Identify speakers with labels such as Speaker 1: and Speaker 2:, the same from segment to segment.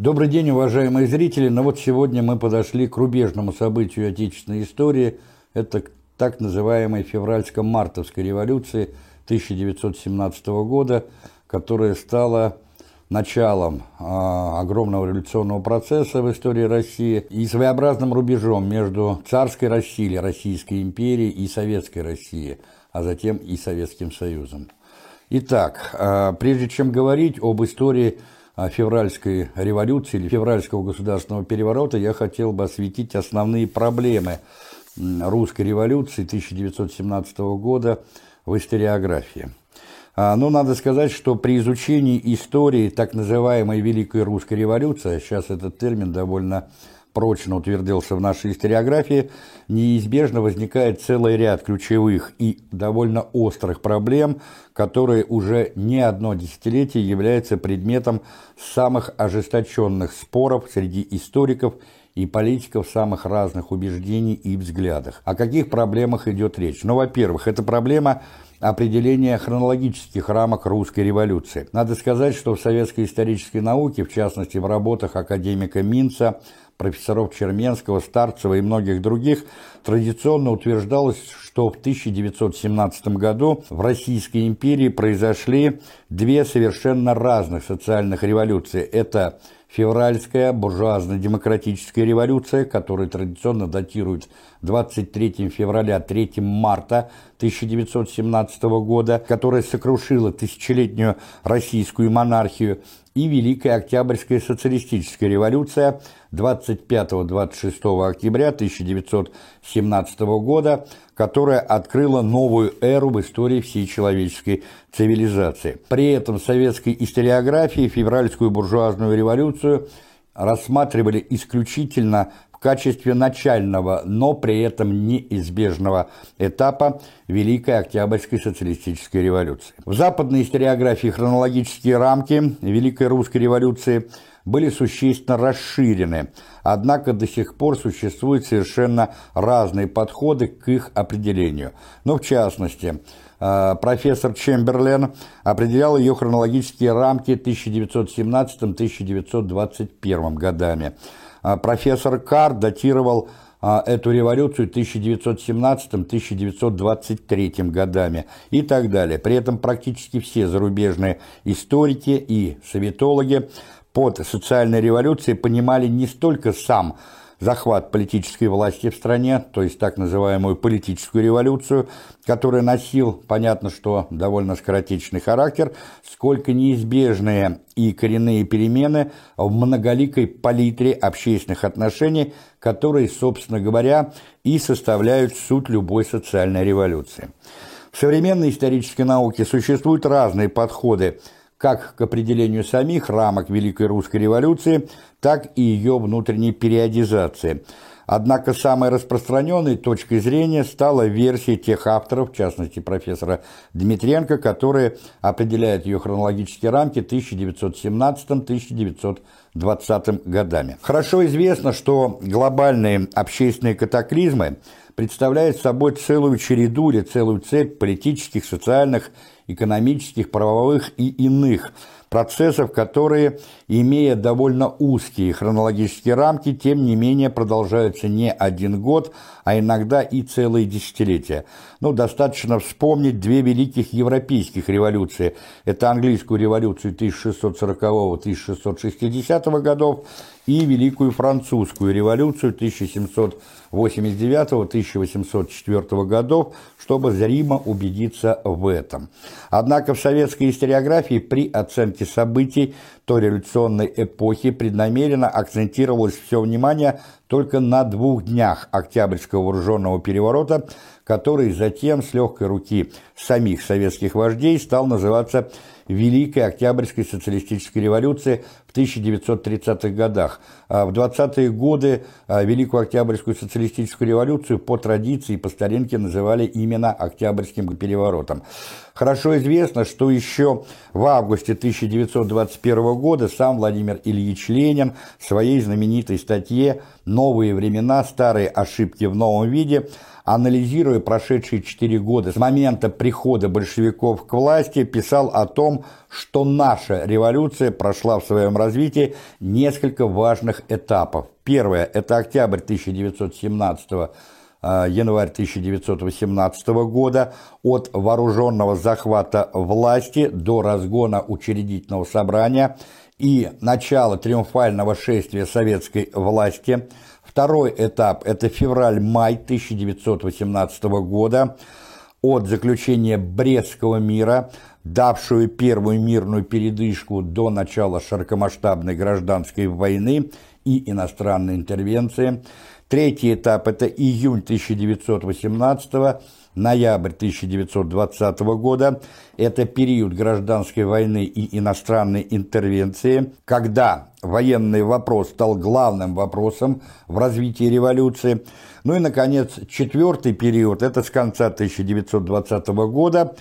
Speaker 1: Добрый день, уважаемые зрители. Ну вот сегодня мы подошли к рубежному событию отечественной истории. Это так называемой февральско-мартовской революции 1917 года, которая стала началом э, огромного революционного процесса в истории России и своеобразным рубежом между царской Россией, Российской империей и Советской Россией, а затем и Советским Союзом. Итак, э, прежде чем говорить об истории февральской революции или февральского государственного переворота, я хотел бы осветить основные проблемы русской революции 1917 года в историографии. А, Но ну, надо сказать, что при изучении истории так называемой Великой Русской революции, а сейчас этот термин довольно прочно утвердился в нашей историографии, неизбежно возникает целый ряд ключевых и довольно острых проблем, которые уже не одно десятилетие являются предметом самых ожесточенных споров среди историков и политиков самых разных убеждений и взглядах. О каких проблемах идет речь? Ну, во-первых, это проблема определения хронологических рамок русской революции. Надо сказать, что в советской исторической науке, в частности в работах академика Минца, профессоров Черменского, Старцева и многих других, традиционно утверждалось, что в 1917 году в Российской империи произошли две совершенно разных социальных революции. Это февральская буржуазно-демократическая революция, которая традиционно датирует 23 февраля 3 марта 1917 года, которая сокрушила тысячелетнюю российскую монархию, и Великая Октябрьская социалистическая революция 25-26 октября 1917 года, которая открыла новую эру в истории всей человеческой цивилизации. При этом в советской историографии февральскую буржуазную революцию рассматривали исключительно в качестве начального, но при этом неизбежного этапа Великой Октябрьской социалистической революции. В западной историографии хронологические рамки Великой Русской революции были существенно расширены, однако до сих пор существуют совершенно разные подходы к их определению. Но в частности, профессор Чемберлен определял ее хронологические рамки 1917-1921 годами – а, профессор Карр датировал а, эту революцию 1917-1923 годами и так далее. При этом практически все зарубежные историки и советологи под социальной революцией понимали не столько сам захват политической власти в стране, то есть так называемую политическую революцию, которая носил, понятно, что довольно скоротечный характер, сколько неизбежные и коренные перемены в многоликой палитре общественных отношений, которые, собственно говоря, и составляют суть любой социальной революции. В современной исторической науке существуют разные подходы – как к определению самих рамок Великой Русской революции, так и ее внутренней периодизации. Однако самой распространенной точкой зрения стала версия тех авторов, в частности профессора Дмитренко, которые определяют ее хронологические рамки 1917-1920 годами. Хорошо известно, что глобальные общественные катаклизмы представляют собой целую череду или целую цепь политических, социальных экономических, правовых и иных процессов, которые, имея довольно узкие хронологические рамки, тем не менее продолжаются не один год, а иногда и целые десятилетия. Ну, достаточно вспомнить две великих европейских революции. Это английскую революцию 1640-1660 годов и Великую Французскую революцию 1789-1804 годов, чтобы зримо убедиться в этом. Однако в советской историографии при оценке событий той революционной эпохи преднамеренно акцентировалось все внимание только на двух днях Октябрьского вооруженного переворота, который затем с легкой руки самих советских вождей стал называться Великой Октябрьской социалистической революции в 1930-х годах. А в 20-е годы а, Великую Октябрьскую социалистическую революцию по традиции и по старинке называли именно Октябрьским переворотом. Хорошо известно, что еще в августе 1921 года сам Владимир Ильич Ленин в своей знаменитой статье «Новые времена. Старые ошибки в новом виде» анализируя прошедшие четыре года с момента прихода большевиков к власти, писал о том, что наша революция прошла в своем развитии несколько важных этапов. Первое – это октябрь 1917 года Э, январь 1918 года от вооруженного захвата власти до разгона учредительного собрания и начала триумфального шествия советской власти. Второй этап – это февраль-май 1918 года от заключения Брестского мира, давшую первую мирную передышку до начала широкомасштабной гражданской войны и иностранной интервенции – Третий этап – это июнь 1918 ноябрь 1920 года. Это период гражданской войны и иностранной интервенции, когда военный вопрос стал главным вопросом в развитии революции. Ну и, наконец, четвертый период – это с конца 1920 года,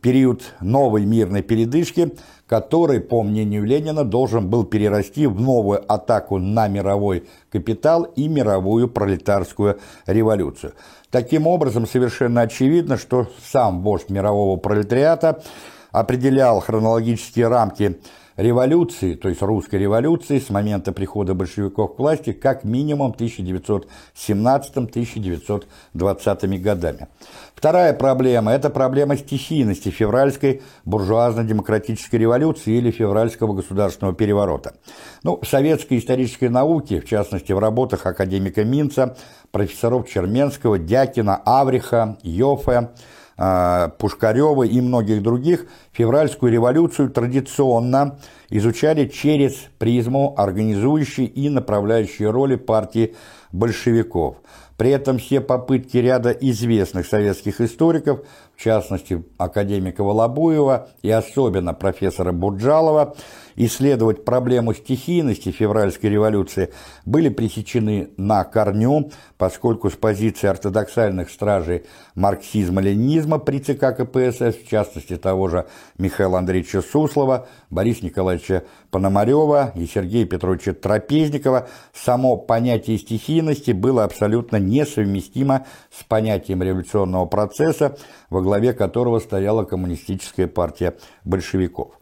Speaker 1: период новой мирной передышки – который, по мнению Ленина, должен был перерасти в новую атаку на мировой капитал и мировую пролетарскую революцию. Таким образом, совершенно очевидно, что сам вождь мирового пролетариата определял хронологические рамки революции, то есть русской революции с момента прихода большевиков к власти как минимум 1917-1920 годами. Вторая проблема – это проблема стихийности февральской буржуазно-демократической революции или февральского государственного переворота. Ну, в советской исторической науке, в частности в работах академика Минца, профессоров Черменского, Дякина, Авриха, Йофе, Пушкарева и многих других февральскую революцию традиционно изучали через призму организующей и направляющей роли партии большевиков. При этом все попытки ряда известных советских историков, в частности академика Волобуева и особенно профессора Бурджалова, исследовать проблему стихийности февральской революции были пресечены на корню, поскольку с позиции ортодоксальных стражей марксизма-ленинизма при ЦК КПСС, в частности того же Михаила Андреевича Суслова, Бориса Николаевича Пономарева и Сергея Петровича Трапезникова, само понятие стихийности было абсолютно несовместимо с понятием революционного процесса, во главе которого стояла коммунистическая партия большевиков.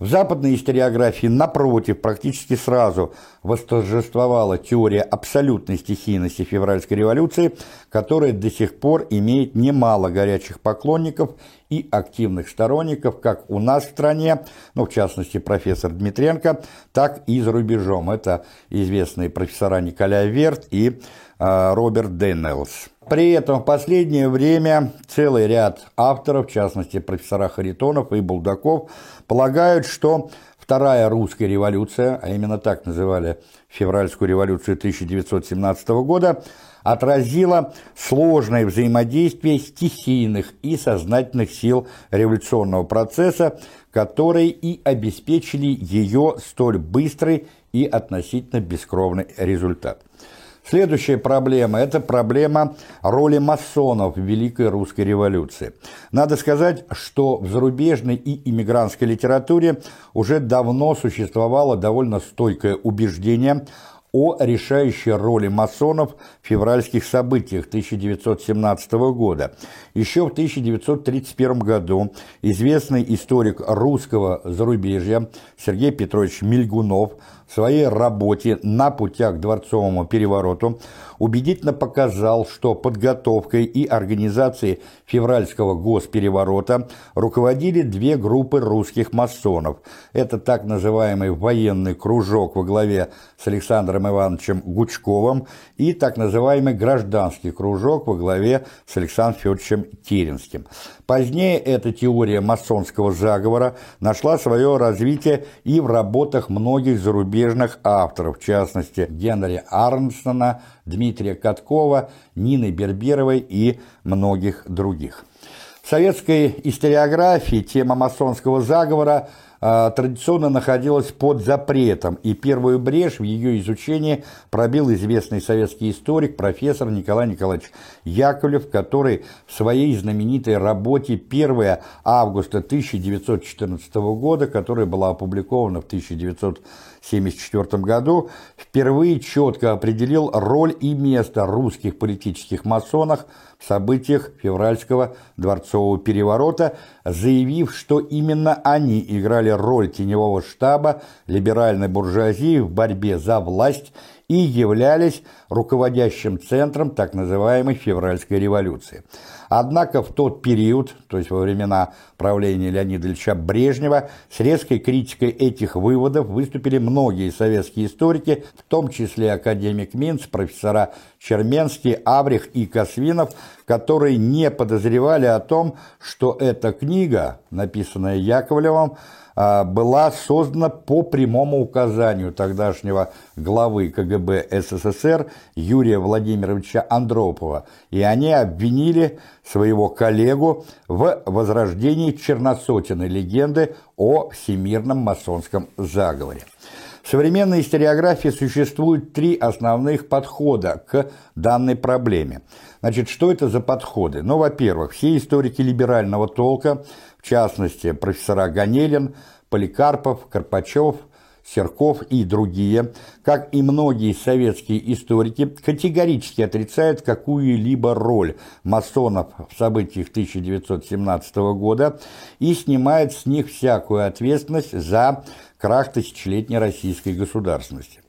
Speaker 1: В западной историографии, напротив, практически сразу восторжествовала теория абсолютной стихийности февральской революции, которая до сих пор имеет немало горячих поклонников и активных сторонников как у нас в стране, ну, в частности, профессор Дмитренко, так и за рубежом. Это известные профессора Николай Верт и э, Роберт Деннелс. При этом в последнее время целый ряд авторов, в частности профессора Харитонов и Булдаков, полагают, что Вторая русская революция, а именно так называли февральскую революцию 1917 года, отразила сложное взаимодействие стихийных и сознательных сил революционного процесса, которые и обеспечили ее столь быстрый и относительно бескровный результат. Следующая проблема – это проблема роли масонов в Великой Русской революции. Надо сказать, что в зарубежной и иммигрантской литературе уже давно существовало довольно стойкое убеждение о решающей роли масонов в февральских событиях 1917 года. Еще в 1931 году известный историк русского зарубежья Сергей Петрович Мильгунов – в своей работе «На путях к дворцовому перевороту» убедительно показал, что подготовкой и организацией февральского госпереворота руководили две группы русских масонов. Это так называемый военный кружок во главе с Александром Ивановичем Гучковым и так называемый гражданский кружок во главе с Александром Федоровичем Керенским. Позднее эта теория масонского заговора нашла свое развитие и в работах многих зарубежных авторов, в частности Генри Армстона, Дмитрия Каткова, Нины Берберовой и многих других. В советской историографии тема масонского заговора – традиционно находилась под запретом, и первую брешь в ее изучении пробил известный советский историк, профессор Николай Николаевич Яковлев, который в своей знаменитой работе 1 августа 1914 года, которая была опубликована в 1974 году, впервые четко определил роль и место русских политических масонов событиях февральского дворцового переворота, заявив, что именно они играли роль теневого штаба либеральной буржуазии в борьбе за власть и являлись руководящим центром так называемой февральской революции. Однако в тот период, то есть во времена правления Леонида Ильича Брежнева, с резкой критикой этих выводов выступили многие советские историки, в том числе академик Минц, профессора Черменский, Аврих и Косвинов, которые не подозревали о том, что эта книга, написанная Яковлевым, была создана по прямому указанию тогдашнего главы КГБ СССР Юрия Владимировича Андропова, и они обвинили своего коллегу в возрождении черносотенной легенды о всемирном масонском заговоре. В современной историографии существует три основных подхода к данной проблеме. Значит, что это за подходы? Ну, во-первых, все историки либерального толка, в частности, профессора Ганелин, Поликарпов, Карпачев, Серков и другие, как и многие советские историки, категорически отрицают какую-либо роль масонов в событиях 1917 года и снимают с них всякую ответственность за крах тысячелетней российской государственности.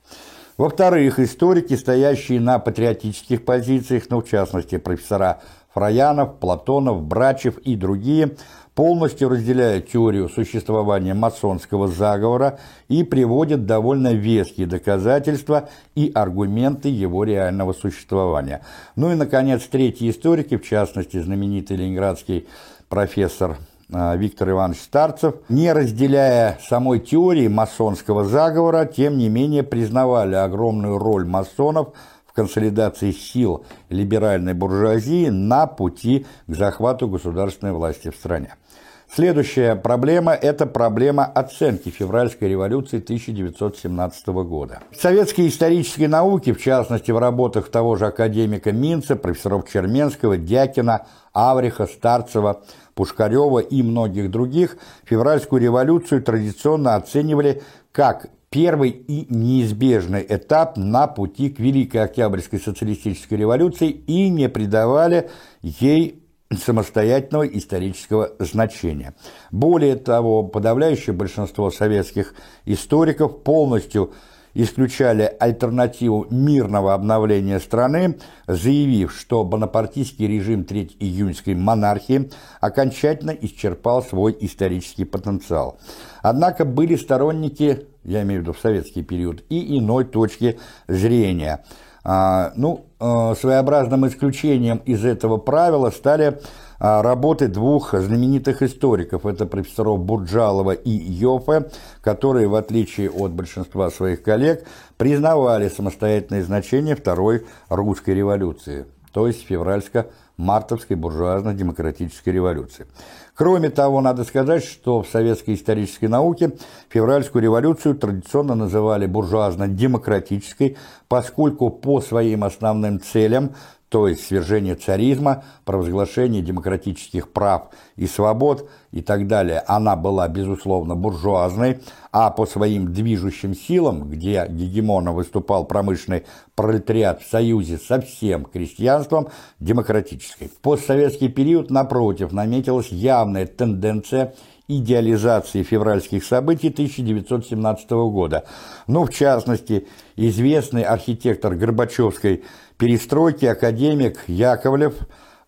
Speaker 1: Во-вторых, историки, стоящие на патриотических позициях, ну, в частности, профессора Фраянов, Платонов, Брачев и другие, полностью разделяют теорию существования масонского заговора и приводят довольно веские доказательства и аргументы его реального существования. Ну и, наконец, третьи историки, в частности, знаменитый ленинградский профессор а, Виктор Иванович Старцев, не разделяя самой теории масонского заговора, тем не менее признавали огромную роль масонов консолидации сил либеральной буржуазии на пути к захвату государственной власти в стране. Следующая проблема – это проблема оценки февральской революции 1917 года. В советской исторической науке, в частности в работах того же академика Минца, профессоров Черменского, Дякина, Авриха, Старцева, Пушкарева и многих других, февральскую революцию традиционно оценивали как первый и неизбежный этап на пути к Великой Октябрьской социалистической революции и не придавали ей самостоятельного исторического значения. Более того, подавляющее большинство советских историков полностью исключали альтернативу мирного обновления страны, заявив, что бонапартийский режим Третьей июньской монархии окончательно исчерпал свой исторический потенциал. Однако были сторонники, я имею в виду в советский период, и иной точки зрения. А, ну, а, своеобразным исключением из этого правила стали работы двух знаменитых историков, это профессоров Бурджалова и Йофе, которые, в отличие от большинства своих коллег, признавали самостоятельное значение Второй русской революции, то есть февральско-мартовской буржуазно-демократической революции. Кроме того, надо сказать, что в советской исторической науке февральскую революцию традиционно называли буржуазно-демократической, поскольку по своим основным целям то есть свержение царизма, провозглашение демократических прав и свобод и так далее, она была, безусловно, буржуазной, а по своим движущим силам, где гегемоном выступал промышленный пролетариат в союзе со всем крестьянством, демократической. В постсоветский период, напротив, наметилась явная тенденция идеализации февральских событий 1917 года. Ну, в частности, известный архитектор Горбачевской перестройки академик Яковлев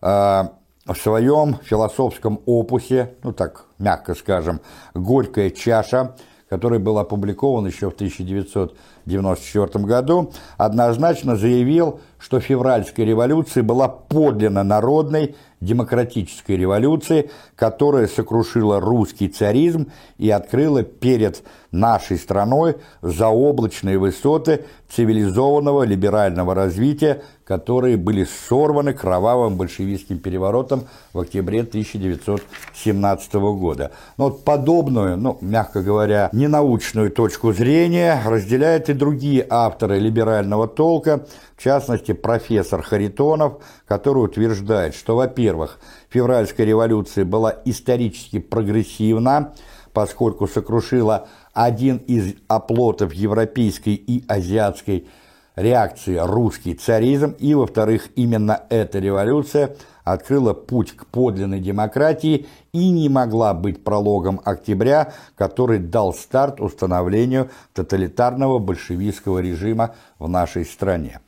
Speaker 1: э, в своем философском опусе, ну так мягко скажем, «Горькая чаша», который был опубликован еще в 1994 году, однозначно заявил, что февральская революция была подлинно народной демократической революцией, которая сокрушила русский царизм и открыла перед нашей страной заоблачные высоты цивилизованного либерального развития, которые были сорваны кровавым большевистским переворотом в октябре 1917 года. Но вот подобную, ну, мягко говоря, ненаучную точку зрения разделяют и другие авторы либерального толка, в частности, профессор Харитонов, который утверждает, что, во-первых, февральская революция была исторически прогрессивна, поскольку сокрушила один из оплотов европейской и азиатской реакции русский царизм, и, во-вторых, именно эта революция открыла путь к подлинной демократии и не могла быть прологом октября, который дал старт установлению тоталитарного большевистского режима в нашей стране.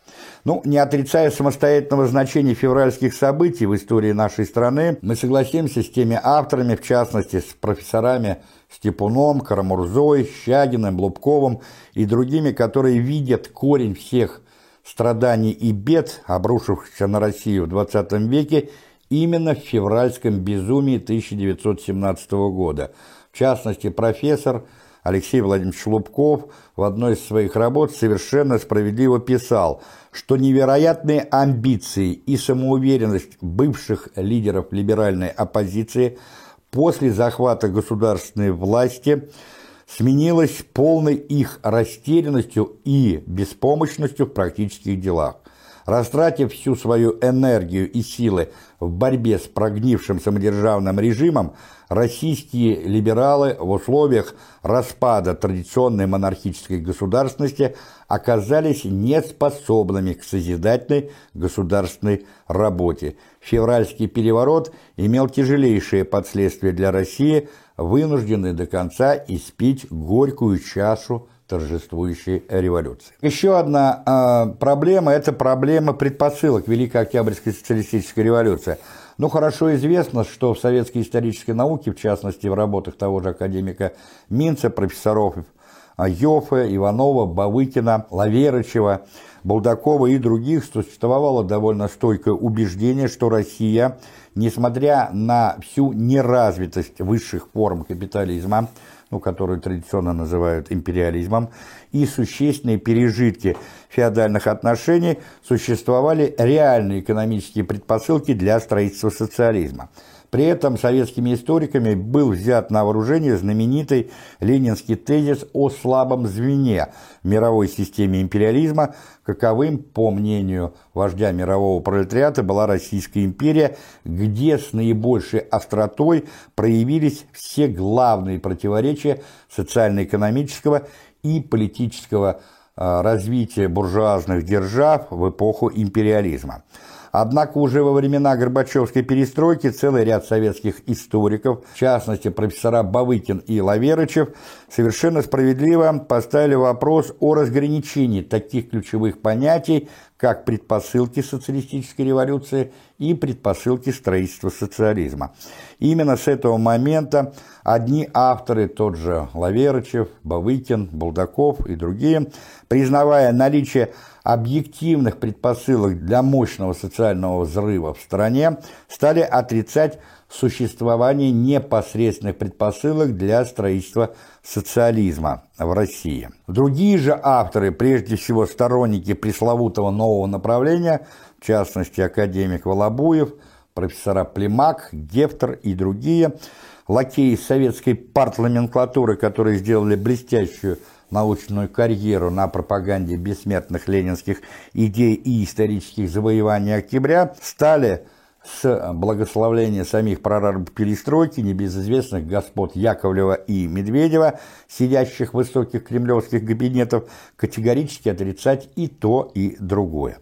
Speaker 1: Ну, не отрицая самостоятельного значения февральских событий в истории нашей страны, мы согласимся с теми авторами, в частности, с профессорами Степуном, Карамурзой, Щагиным, Лубковым и другими, которые видят корень всех страданий и бед, обрушившихся на Россию в XX веке, именно в февральском безумии 1917 года. В частности, профессор Алексей Владимирович Лубков в одной из своих работ совершенно справедливо писал, что невероятные амбиции и самоуверенность бывших лидеров либеральной оппозиции после захвата государственной власти сменилась полной их растерянностью и беспомощностью в практических делах. Растратив всю свою энергию и силы в борьбе с прогнившим самодержавным режимом, российские либералы в условиях распада традиционной монархической государственности оказались неспособными к созидательной государственной работе. Февральский переворот имел тяжелейшие последствия для России, вынужденной до конца испить горькую чашу торжествующей революции. Еще одна э, проблема – это проблема предпосылок Великой Октябрьской социалистической революции. Ну, хорошо известно, что в советской исторической науке, в частности, в работах того же академика Минца, профессоров Йофе, Иванова, Бавыкина, Лаверычева, Булдакова и других существовало довольно стойкое убеждение, что Россия, несмотря на всю неразвитость высших форм капитализма, ну, которую традиционно называют империализмом, и существенные пережитки феодальных отношений, существовали реальные экономические предпосылки для строительства социализма – при этом советскими историками был взят на вооружение знаменитый ленинский тезис о слабом звене в мировой системе империализма, каковым, по мнению вождя мирового пролетариата, была Российская империя, где с наибольшей остротой проявились все главные противоречия социально-экономического и политического а, развития буржуазных держав в эпоху империализма. Однако уже во времена Горбачевской перестройки целый ряд советских историков, в частности профессора Бавыкин и Лаверычев, совершенно справедливо поставили вопрос о разграничении таких ключевых понятий, как предпосылки социалистической революции и предпосылки строительства социализма. Именно с этого момента одни авторы, тот же Лаверычев, Бавыкин, Булдаков и другие, признавая наличие объективных предпосылок для мощного социального взрыва в стране, стали отрицать существование непосредственных предпосылок для строительства социализма в России. Другие же авторы, прежде всего сторонники пресловутого нового направления, в частности академик Волобуев, профессора Племак, Гефтер и другие, лакеи советской партламенклатуры, которые сделали блестящую научную карьеру на пропаганде бессмертных ленинских идей и исторических завоеваний октября, стали с благословления самих прорабов перестройки небезызвестных господ Яковлева и Медведева, сидящих в высоких кремлевских кабинетов, категорически отрицать и то, и другое.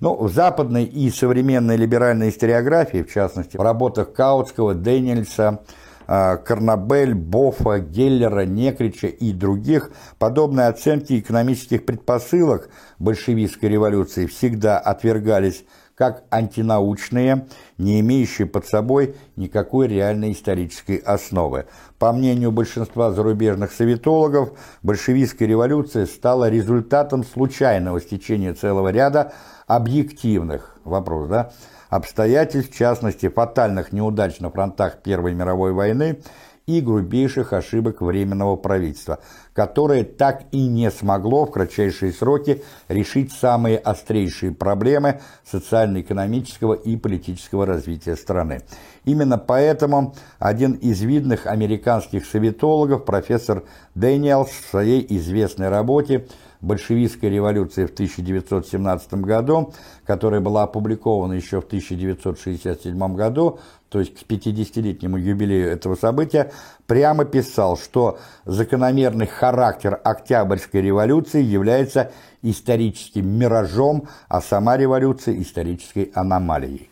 Speaker 1: Но в западной и современной либеральной историографии, в частности, в работах Каутского, Дэниельса, а, Карнабель, Бофа, Геллера, Некрича и других, подобные оценки экономических предпосылок большевистской революции всегда отвергались как антинаучные, не имеющие под собой никакой реальной исторической основы. По мнению большинства зарубежных советологов, большевистская революция стала результатом случайного стечения целого ряда объективных вопрос, да, обстоятельств, в частности, фатальных неудач на фронтах Первой мировой войны и грубейших ошибок Временного правительства, которое так и не смогло в кратчайшие сроки решить самые острейшие проблемы социально-экономического и политического развития страны. Именно поэтому один из видных американских советологов, профессор Дэниелс, в своей известной работе большевистской революции в 1917 году, которая была опубликована еще в 1967 году, то есть к 50-летнему юбилею этого события, прямо писал, что закономерный характер Октябрьской революции является историческим миражом, а сама революция – исторической аномалией.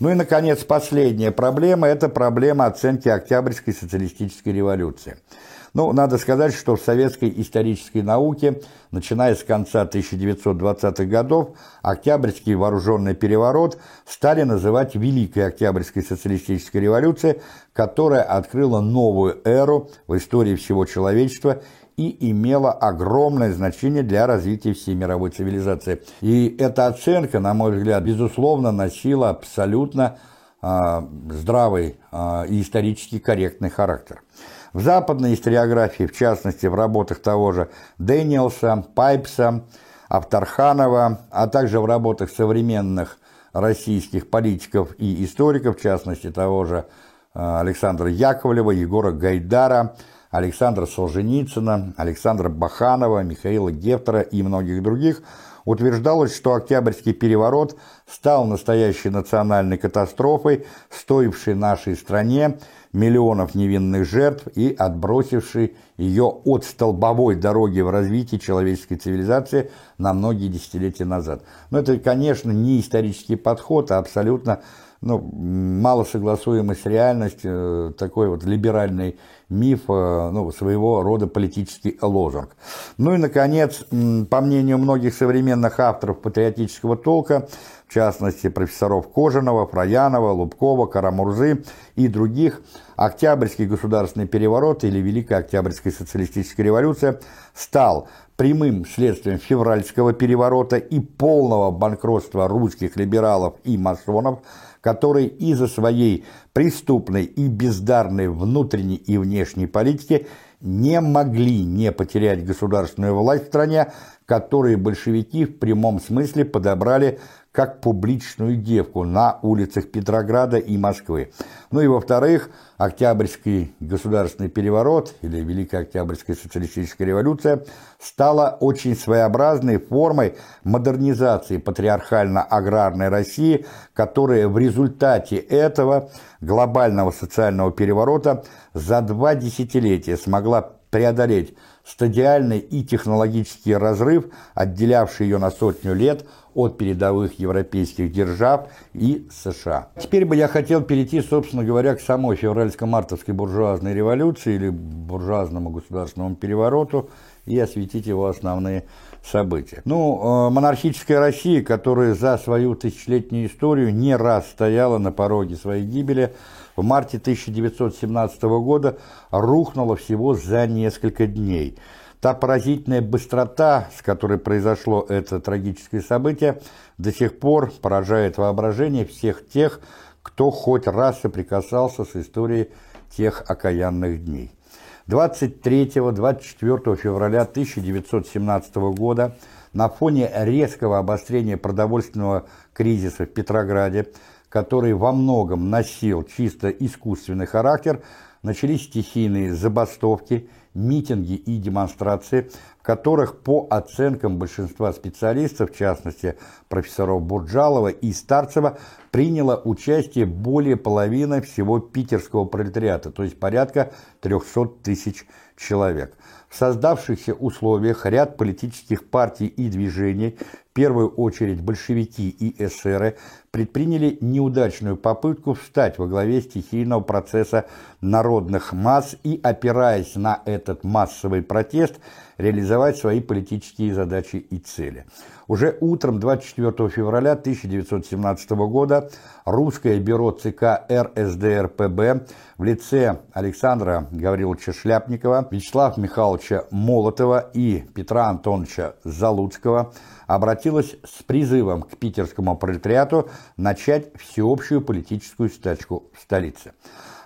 Speaker 1: Ну и, наконец, последняя проблема – это проблема оценки Октябрьской социалистической революции. Ну, надо сказать, что в советской исторической науке, начиная с конца 1920-х годов, Октябрьский вооруженный переворот стали называть Великой Октябрьской социалистической революцией, которая открыла новую эру в истории всего человечества и имела огромное значение для развития всей мировой цивилизации. И эта оценка, на мой взгляд, безусловно, носила абсолютно э, здравый э, и исторически корректный характер. В западной историографии, в частности в работах того же Дэниелса, Пайпса, Авторханова, а также в работах современных российских политиков и историков, в частности того же э, Александра Яковлева, Егора Гайдара, Александра Солженицына, Александра Баханова, Михаила Гефтера и многих других – утверждалось, что Октябрьский переворот стал настоящей национальной катастрофой, стоившей нашей стране миллионов невинных жертв и отбросивший ее от столбовой дороги в развитии человеческой цивилизации на многие десятилетия назад. Но это, конечно, не исторический подход, а абсолютно ну, мало согласуемый с реальностью, э, такой вот либеральный миф, ну, своего рода политический лозунг. Ну и, наконец, по мнению многих современных авторов патриотического толка, в частности, профессоров Кожаного, Фраянова, Лубкова, Карамурзы и других, Октябрьский государственный переворот или Великая Октябрьская социалистическая революция стал прямым следствием февральского переворота и полного банкротства русских либералов и масонов – которые из-за своей преступной и бездарной внутренней и внешней политики не могли не потерять государственную власть в стране, которые большевики в прямом смысле подобрали как публичную девку на улицах Петрограда и Москвы. Ну и во-вторых, Октябрьский государственный переворот или Великая Октябрьская социалистическая революция стала очень своеобразной формой модернизации патриархально-аграрной России, которая в результате этого глобального социального переворота за два десятилетия смогла преодолеть стадиальный и технологический разрыв, отделявший ее на сотню лет от передовых европейских держав и США. Теперь бы я хотел перейти, собственно говоря, к самой февральско-мартовской буржуазной революции или буржуазному государственному перевороту и осветить его основные события. Ну, э, монархическая Россия, которая за свою тысячелетнюю историю не раз стояла на пороге своей гибели, в марте 1917 года рухнула всего за несколько дней. Та поразительная быстрота, с которой произошло это трагическое событие, до сих пор поражает воображение всех тех, кто хоть раз соприкасался с историей тех окаянных дней. 23-24 февраля 1917 года на фоне резкого обострения продовольственного кризиса в Петрограде, который во многом носил чисто искусственный характер, начались стихийные забастовки, митинги и демонстрации, в которых, по оценкам большинства специалистов, в частности профессоров Бурджалова и Старцева, приняло участие более половины всего питерского пролетариата, то есть порядка 300 тысяч человек. Создавшихся условиях ряд политических партий и движений, в первую очередь большевики и эсеры, предприняли неудачную попытку встать во главе стихийного процесса народных масс и, опираясь на этот массовый протест, реализовать свои политические задачи и цели. Уже утром 24 февраля 1917 года русское бюро ЦК РСДРПБ в лице Александра Гавриловича Шляпникова, Вячеслава Михайловича Молотова и Петра Антоновича Залуцкого обратилось с призывом к питерскому пролетариату начать всеобщую политическую стачку в столице.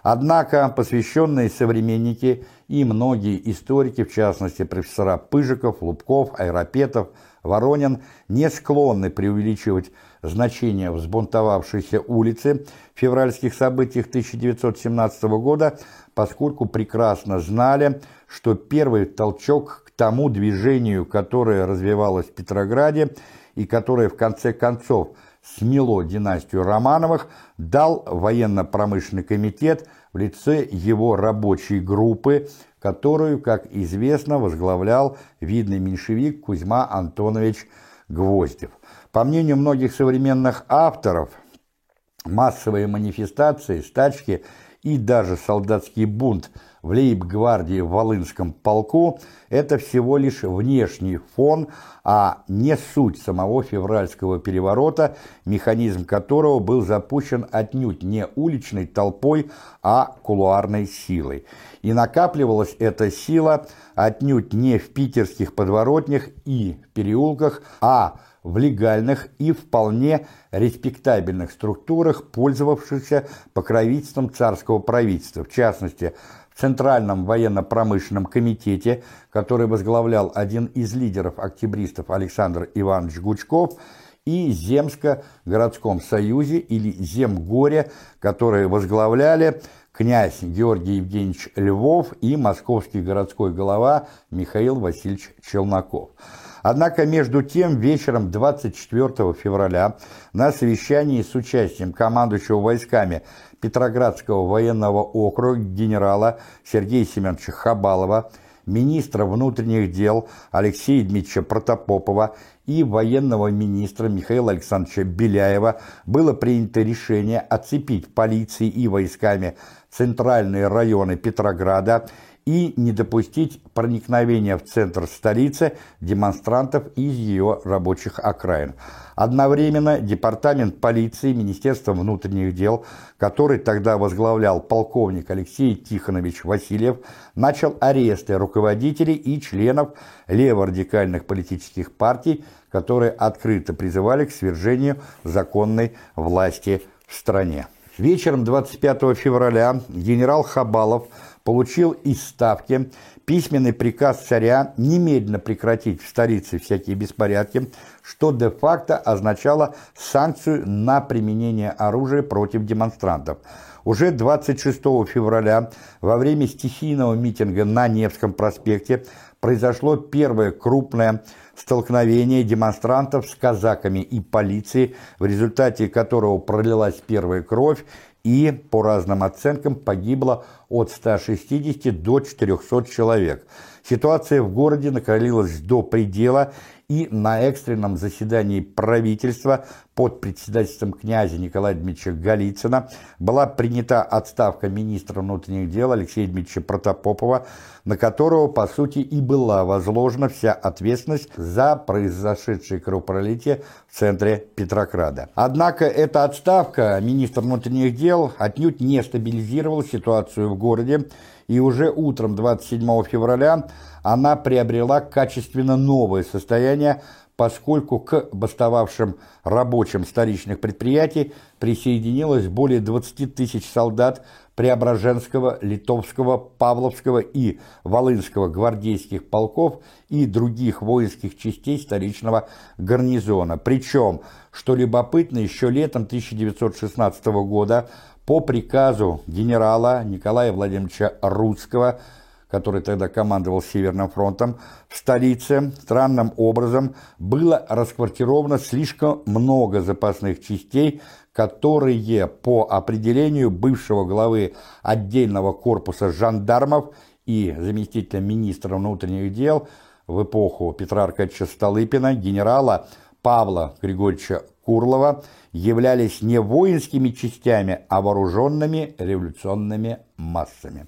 Speaker 1: Однако посвященные современники и многие историки, в частности профессора Пыжиков, Лубков, Айропетов, Воронин, не склонны преувеличивать значение взбунтовавшейся улицы в февральских событиях 1917 года, поскольку прекрасно знали, что первый толчок к тому движению, которое развивалось в Петрограде и которое в конце концов смело династию Романовых, дал военно-промышленный комитет в лице его рабочей группы, которую, как известно, возглавлял видный меньшевик Кузьма Антонович Гвоздев. По мнению многих современных авторов, массовые манифестации, стачки и даже солдатский бунт в лейб-гвардии в Волынском полку – это всего лишь внешний фон, а не суть самого февральского переворота, механизм которого был запущен отнюдь не уличной толпой, а кулуарной силой. И накапливалась эта сила отнюдь не в питерских подворотнях и переулках, а в легальных и вполне респектабельных структурах, пользовавшихся покровительством царского правительства, в частности, в Центральном военно-промышленном комитете, который возглавлял один из лидеров октябристов Александр Иванович Гучков, и Земско-городском союзе или Земгоре, которые возглавляли князь Георгий Евгеньевич Львов и московский городской голова Михаил Васильевич Челноков. Однако между тем вечером 24 февраля на совещании с участием командующего войсками Петроградского военного округа генерала Сергея Семеновича Хабалова, министра внутренних дел Алексея Дмитриевича Протопопова и военного министра Михаила Александровича Беляева было принято решение оцепить полицией и войсками центральные районы Петрограда и не допустить проникновения в центр столицы демонстрантов из ее рабочих окраин. Одновременно Департамент полиции Министерства внутренних дел, который тогда возглавлял полковник Алексей Тихонович Васильев, начал аресты руководителей и членов леворадикальных политических партий, которые открыто призывали к свержению законной власти в стране. Вечером 25 февраля генерал Хабалов получил из Ставки письменный приказ царя немедленно прекратить в столице всякие беспорядки, что де-факто означало санкцию на применение оружия против демонстрантов. Уже 26 февраля во время стихийного митинга на Невском проспекте произошло первое крупное столкновение демонстрантов с казаками и полицией, в результате которого пролилась первая кровь и, по разным оценкам, погибло от 160 до 400 человек. Ситуация в городе накалилась до предела, и на экстренном заседании правительства под председательством князя Николая Дмитриевича Голицына была принята отставка министра внутренних дел Алексея Дмитриевича Протопопова, на которого, по сути, и была возложена вся ответственность за произошедшее кровопролитие в центре Петрограда. Однако эта отставка министра внутренних дел отнюдь не стабилизировала ситуацию в городе, и уже утром 27 февраля она приобрела качественно новое состояние, поскольку к бастовавшим рабочим столичных предприятий присоединилось более 20 тысяч солдат Преображенского, Литовского, Павловского и Волынского гвардейских полков и других воинских частей столичного гарнизона. Причем, что любопытно, еще летом 1916 года по приказу генерала Николая Владимировича Рудского – который тогда командовал Северным фронтом, в столице странным образом было расквартировано слишком много запасных частей, которые по определению бывшего главы отдельного корпуса жандармов и заместителя министра внутренних дел в эпоху Петра Аркадьевича Столыпина генерала Павла Григорьевича Курлова являлись не воинскими частями, а вооруженными революционными массами.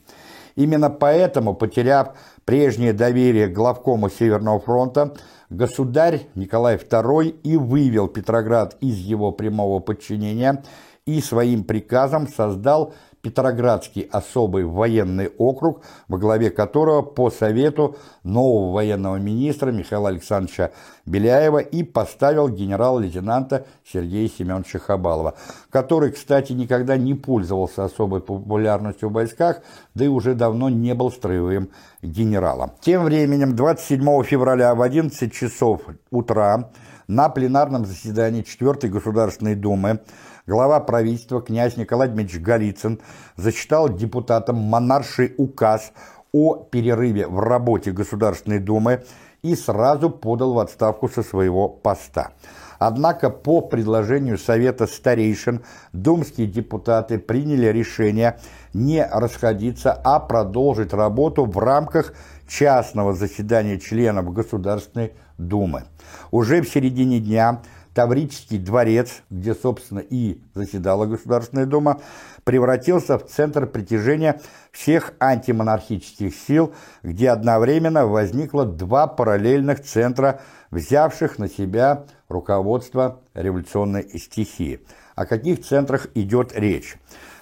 Speaker 1: Именно поэтому, потеряв прежнее доверие главкому Северного фронта, государь Николай II и вывел Петроград из его прямого подчинения и своим приказом создал Петроградский особый военный округ, во главе которого по совету нового военного министра Михаила Александровича Беляева и поставил генерал-лейтенанта Сергея Семеновича Хабалова, который, кстати, никогда не пользовался особой популярностью в войсках, да и уже давно не был строевым генералом. Тем временем 27 февраля в 11 часов утра на пленарном заседании 4 Государственной Думы глава правительства князь Николай Дмитриевич Голицын зачитал депутатам монарший указ о перерыве в работе Государственной Думы и сразу подал в отставку со своего поста. Однако по предложению Совета старейшин думские депутаты приняли решение не расходиться, а продолжить работу в рамках частного заседания членов Государственной Думы. Уже в середине дня Таврический дворец, где, собственно, и заседала Государственная Дума, превратился в центр притяжения всех антимонархических сил, где одновременно возникло два параллельных центра, взявших на себя руководство революционной стихии. О каких центрах идет речь?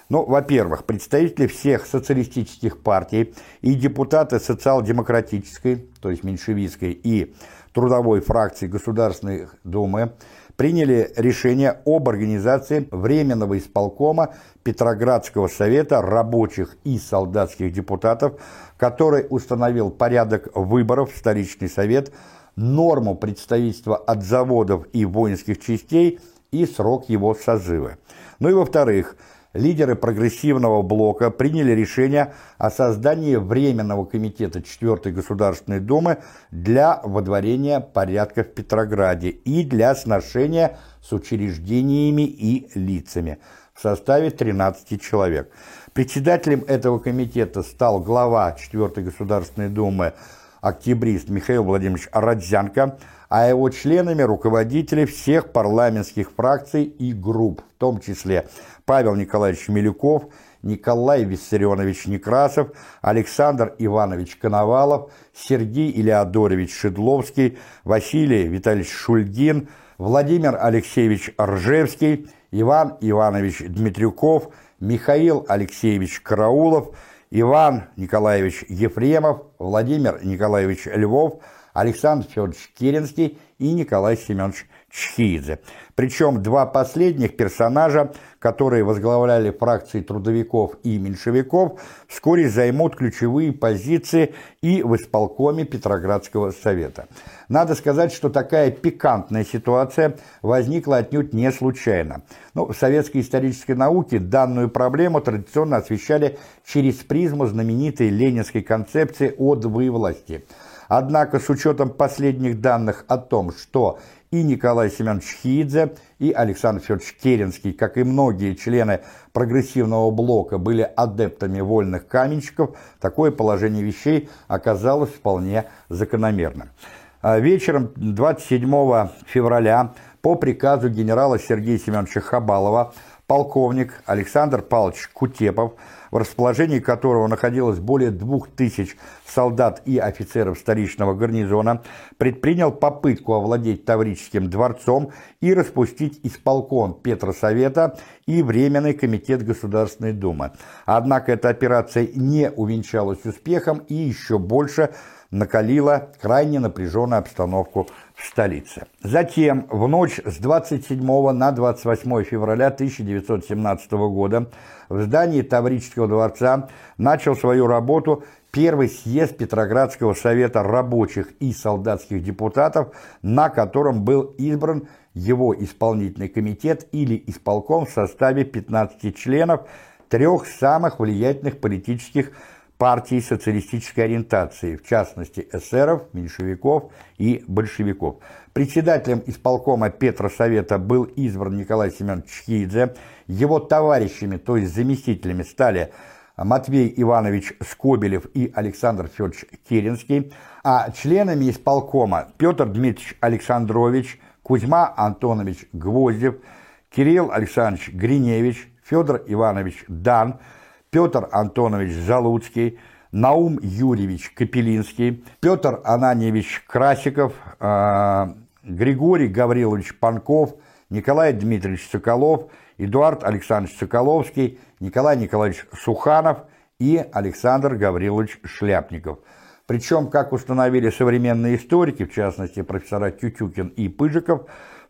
Speaker 1: Ну, во-первых, представители всех социалистических партий и депутаты социал-демократической, то есть меньшевистской и трудовой фракции Государственной Думы приняли решение об организации Временного исполкома Петроградского совета рабочих и солдатских депутатов, который установил порядок выборов в столичный совет, норму представительства от заводов и воинских частей и срок его созыва. Ну и во-вторых, лидеры прогрессивного блока приняли решение о создании Временного комитета 4 Государственной Думы для водворения порядка в Петрограде и для сношения с учреждениями и лицами в составе 13 человек. Председателем этого комитета стал глава 4 Государственной Думы октябрист Михаил Владимирович Родзянко, а его членами руководители всех парламентских фракций и групп, в том числе Павел Николаевич Милюков, Николай Виссарионович Некрасов, Александр Иванович Коновалов, Сергей Илеодорович Шедловский, Василий Витальевич Шульгин, Владимир Алексеевич Ржевский, Иван Иванович Дмитрюков, Михаил Алексеевич Караулов, Иван Николаевич Ефремов, Владимир Николаевич Львов, Александр Федорович Керенский и Николай Семенович Чхидзе. Причем два последних персонажа, которые возглавляли фракции трудовиков и меньшевиков, вскоре займут ключевые позиции и в исполкоме Петроградского совета. Надо сказать, что такая пикантная ситуация возникла отнюдь не случайно. Ну, в советской исторической науке данную проблему традиционно освещали через призму знаменитой ленинской концепции о двоевластии. Однако с учетом последних данных о том, что и Николай Семенович Хидзе, и Александр Федорович Керенский, как и многие члены прогрессивного блока, были адептами вольных каменщиков, такое положение вещей оказалось вполне закономерным. А вечером 27 февраля по приказу генерала Сергея Семеновича Хабалова полковник Александр Павлович Кутепов в расположении которого находилось более двух тысяч солдат и офицеров столичного гарнизона, предпринял попытку овладеть Таврическим дворцом и распустить исполком Петросовета и Временный комитет Государственной Думы. Однако эта операция не увенчалась успехом и еще больше накалила крайне напряженную обстановку в столице. Затем, в ночь с 27 на 28 февраля 1917 года в здании Таврического дворца начал свою работу первый съезд Петроградского совета рабочих и солдатских депутатов, на котором был избран его исполнительный комитет или исполком в составе 15 членов трех самых влиятельных политических партий социалистической ориентации, в частности эсеров, меньшевиков и большевиков. Председателем исполкома Петросовета был избран Николай Семенович Чхидзе, его товарищами, то есть заместителями, стали Матвей Иванович Скобелев и Александр Федорович Керенский, а членами исполкома Петр Дмитриевич Александрович, Кузьма Антонович Гвоздев, Кирилл Александрович Гриневич, Федор Иванович Дан, Петр Антонович Залуцкий, Наум Юрьевич Капелинский, Петр Ананьевич Красиков, э, Григорий Гаврилович Панков, Николай Дмитриевич Соколов, Эдуард Александрович Соколовский, Николай Николаевич Суханов и Александр Гаврилович Шляпников. Причем, как установили современные историки, в частности профессора Тютюкин и Пыжиков,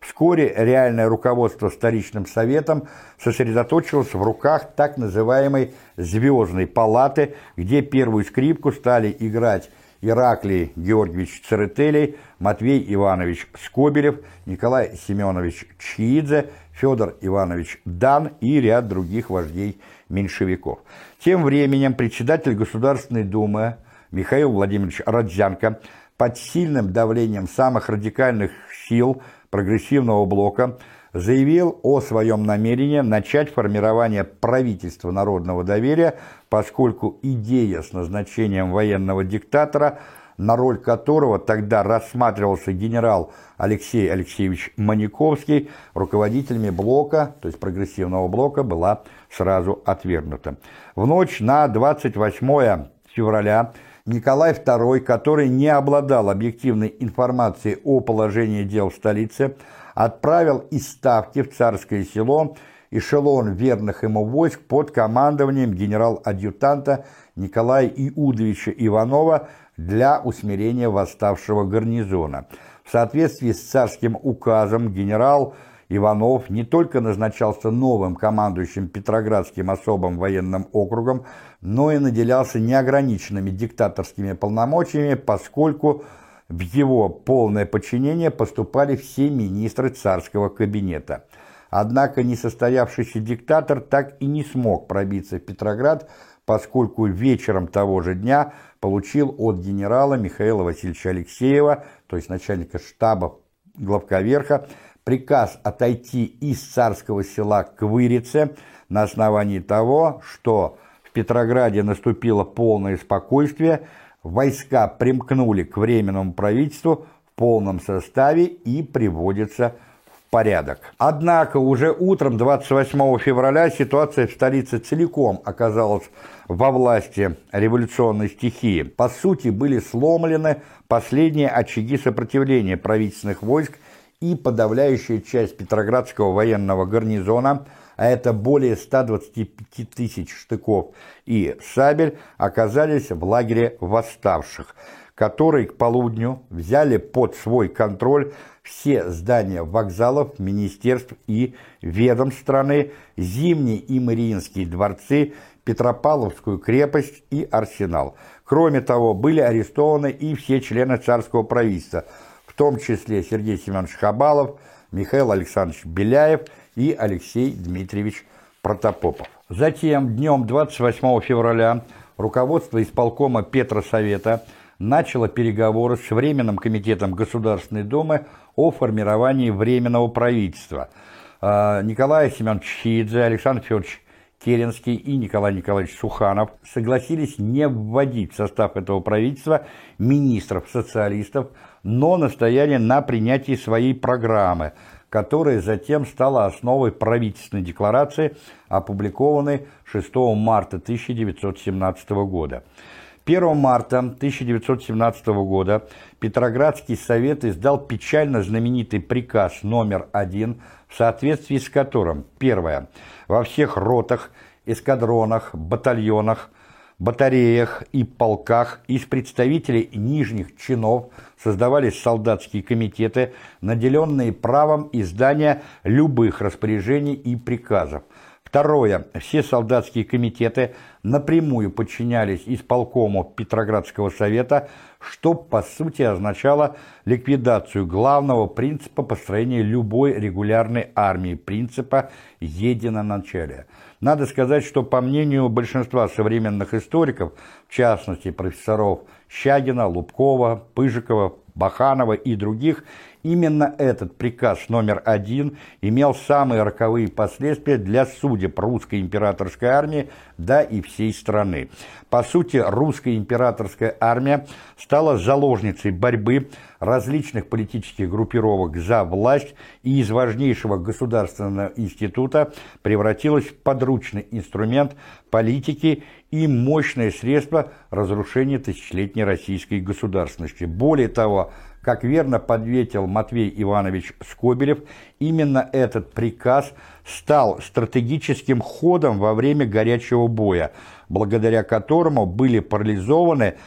Speaker 1: Вскоре реальное руководство столичным советом сосредоточилось в руках так называемой «звездной палаты», где первую скрипку стали играть Ираклий Георгиевич Церетелей, Матвей Иванович Скобелев, Николай Семенович Чиидзе, Федор Иванович Дан и ряд других вождей меньшевиков. Тем временем председатель Государственной Думы Михаил Владимирович Родзянко под сильным давлением самых радикальных сил – прогрессивного блока заявил о своем намерении начать формирование правительства народного доверия, поскольку идея с назначением военного диктатора на роль которого тогда рассматривался генерал Алексей Алексеевич Маниковский, руководителями блока, то есть прогрессивного блока, была сразу отвергнута. В ночь на 28 февраля Николай II, который не обладал объективной информацией о положении дел в столице, отправил из Ставки в Царское село эшелон верных ему войск под командованием генерал-адъютанта Николая Иудовича Иванова для усмирения восставшего гарнизона. В соответствии с царским указом генерал Иванов не только назначался новым командующим Петроградским особым военным округом, но и наделялся неограниченными диктаторскими полномочиями, поскольку в его полное подчинение поступали все министры царского кабинета. Однако несостоявшийся диктатор так и не смог пробиться в Петроград, поскольку вечером того же дня получил от генерала Михаила Васильевича Алексеева, то есть начальника штаба главковерха, приказ отойти из царского села к Вырице на основании того, что в Петрограде наступило полное спокойствие, войска примкнули к Временному правительству в полном составе и приводятся в порядок. Однако уже утром 28 февраля ситуация в столице целиком оказалась во власти революционной стихии. По сути, были сломлены последние очаги сопротивления правительственных войск и подавляющая часть Петроградского военного гарнизона, а это более 125 тысяч штыков и сабель, оказались в лагере восставших, которые к полудню взяли под свой контроль все здания вокзалов, министерств и ведомств страны, Зимний и Мариинские дворцы, Петропавловскую крепость и арсенал. Кроме того, были арестованы и все члены царского правительства – том числе Сергей Семенович Хабалов, Михаил Александрович Беляев и Алексей Дмитриевич Протопопов. Затем, днем 28 февраля, руководство исполкома Петросовета начало переговоры с Временным комитетом Государственной Думы о формировании Временного правительства. А, Николай Семенович Хидзе, Александр Федорович Керенский и Николай Николаевич Суханов согласились не вводить в состав этого правительства министров-социалистов, но настояли на принятии своей программы, которая затем стала основой правительственной декларации, опубликованной 6 марта 1917 года. 1 марта 1917 года Петроградский совет издал печально знаменитый приказ номер один, в соответствии с которым, первое, во всех ротах, эскадронах, батальонах, батареях и полках из представителей нижних чинов создавались солдатские комитеты, наделенные правом издания любых распоряжений и приказов. Второе. Все солдатские комитеты напрямую подчинялись исполкому Петроградского совета, что по сути означало ликвидацию главного принципа построения любой регулярной армии, принципа единоначалия. Надо сказать, что по мнению большинства современных историков, в частности профессоров Щагина, Лубкова, Пыжикова, Баханова и других, именно этот приказ номер один имел самые роковые последствия для судеб русской императорской армии, да и всей страны. По сути, русская императорская армия стала заложницей борьбы различных политических группировок за власть и из важнейшего государственного института превратилась в подручный инструмент политики и мощное средство разрушения тысячелетней российской государственности. Более того, как верно подветил Матвей Иванович Скобелев, именно этот приказ стал стратегическим ходом во время горячего боя, благодаря которому были парализованы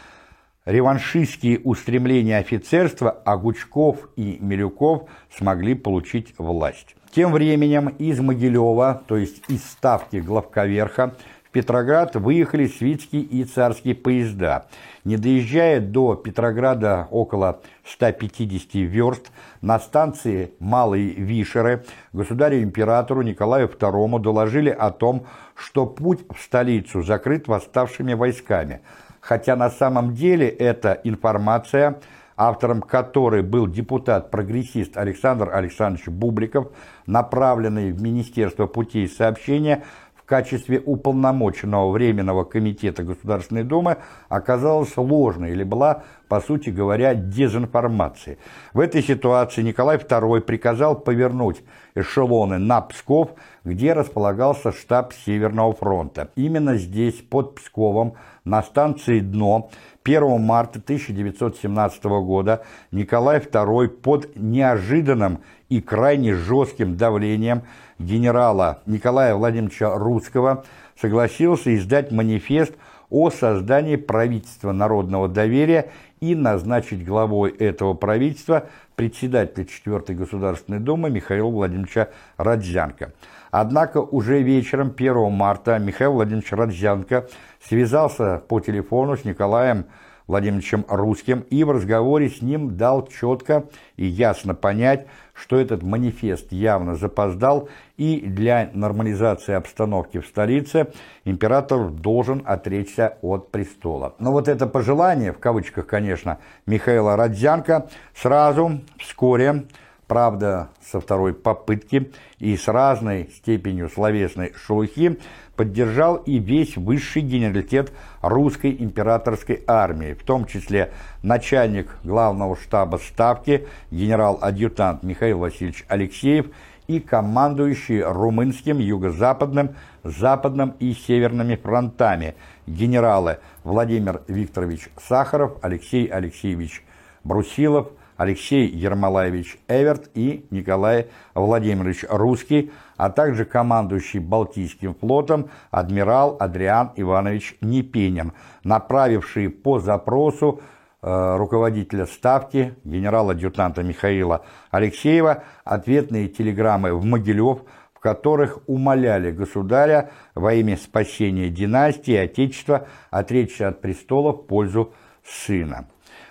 Speaker 1: реваншистские устремления офицерства, а Гучков и Милюков смогли получить власть. Тем временем из Могилева, то есть из ставки главковерха, Петроград выехали свитские и царские поезда. Не доезжая до Петрограда около 150 верст, на станции Малые Вишеры государю-императору Николаю II доложили о том, что путь в столицу закрыт восставшими войсками, хотя на самом деле эта информация – автором которой был депутат-прогрессист Александр Александрович Бубликов, направленный в Министерство путей сообщения качестве уполномоченного Временного комитета Государственной Думы оказалась ложной или была, по сути говоря, дезинформацией. В этой ситуации Николай II приказал повернуть эшелоны на Псков, где располагался штаб Северного фронта. Именно здесь, под Псковом, на станции «Дно», 1 марта 1917 года Николай II под неожиданным и крайне жестким давлением генерала Николая Владимировича Русского согласился издать манифест о создании правительства народного доверия и назначить главой этого правительства председателя 4 Государственной Думы Михаила Владимировича Родзянко. Однако уже вечером 1 марта Михаил Владимирович Родзянко связался по телефону с Николаем Владимировичем Русским и в разговоре с ним дал четко и ясно понять, что этот манифест явно запоздал и для нормализации обстановки в столице император должен отречься от престола. Но вот это пожелание, в кавычках, конечно, Михаила Родзянко сразу, вскоре, правда, со второй попытки и с разной степенью словесной шелухи, поддержал и весь высший генералитет русской императорской армии, в том числе начальник главного штаба Ставки, генерал-адъютант Михаил Васильевич Алексеев и командующий румынским, юго-западным, западным и северными фронтами генералы Владимир Викторович Сахаров, Алексей Алексеевич Брусилов, Алексей Ермолаевич Эверт и Николай Владимирович Русский, а также командующий Балтийским флотом адмирал Адриан Иванович Непенин, направивший по запросу э, руководителя Ставки, генерала-адъютанта Михаила Алексеева, ответные телеграммы в Могилев, в которых умоляли государя во имя спасения династии и Отечества отречься от престола в пользу сына.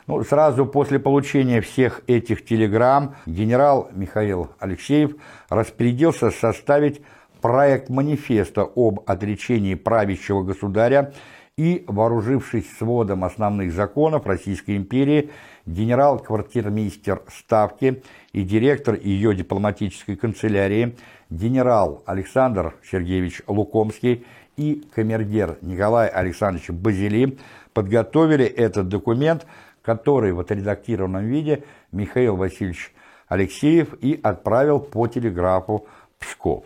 Speaker 1: Ну, сразу после получения всех этих телеграмм генерал Михаил Алексеев распорядился составить проект манифеста об отречении правящего государя и, вооружившись сводом основных законов Российской империи, генерал-квартирмейстер Ставки и директор ее дипломатической канцелярии генерал Александр Сергеевич Лукомский и камергер Николай Александрович Базили подготовили этот документ – который в отредактированном виде Михаил Васильевич Алексеев и отправил по телеграфу Псков.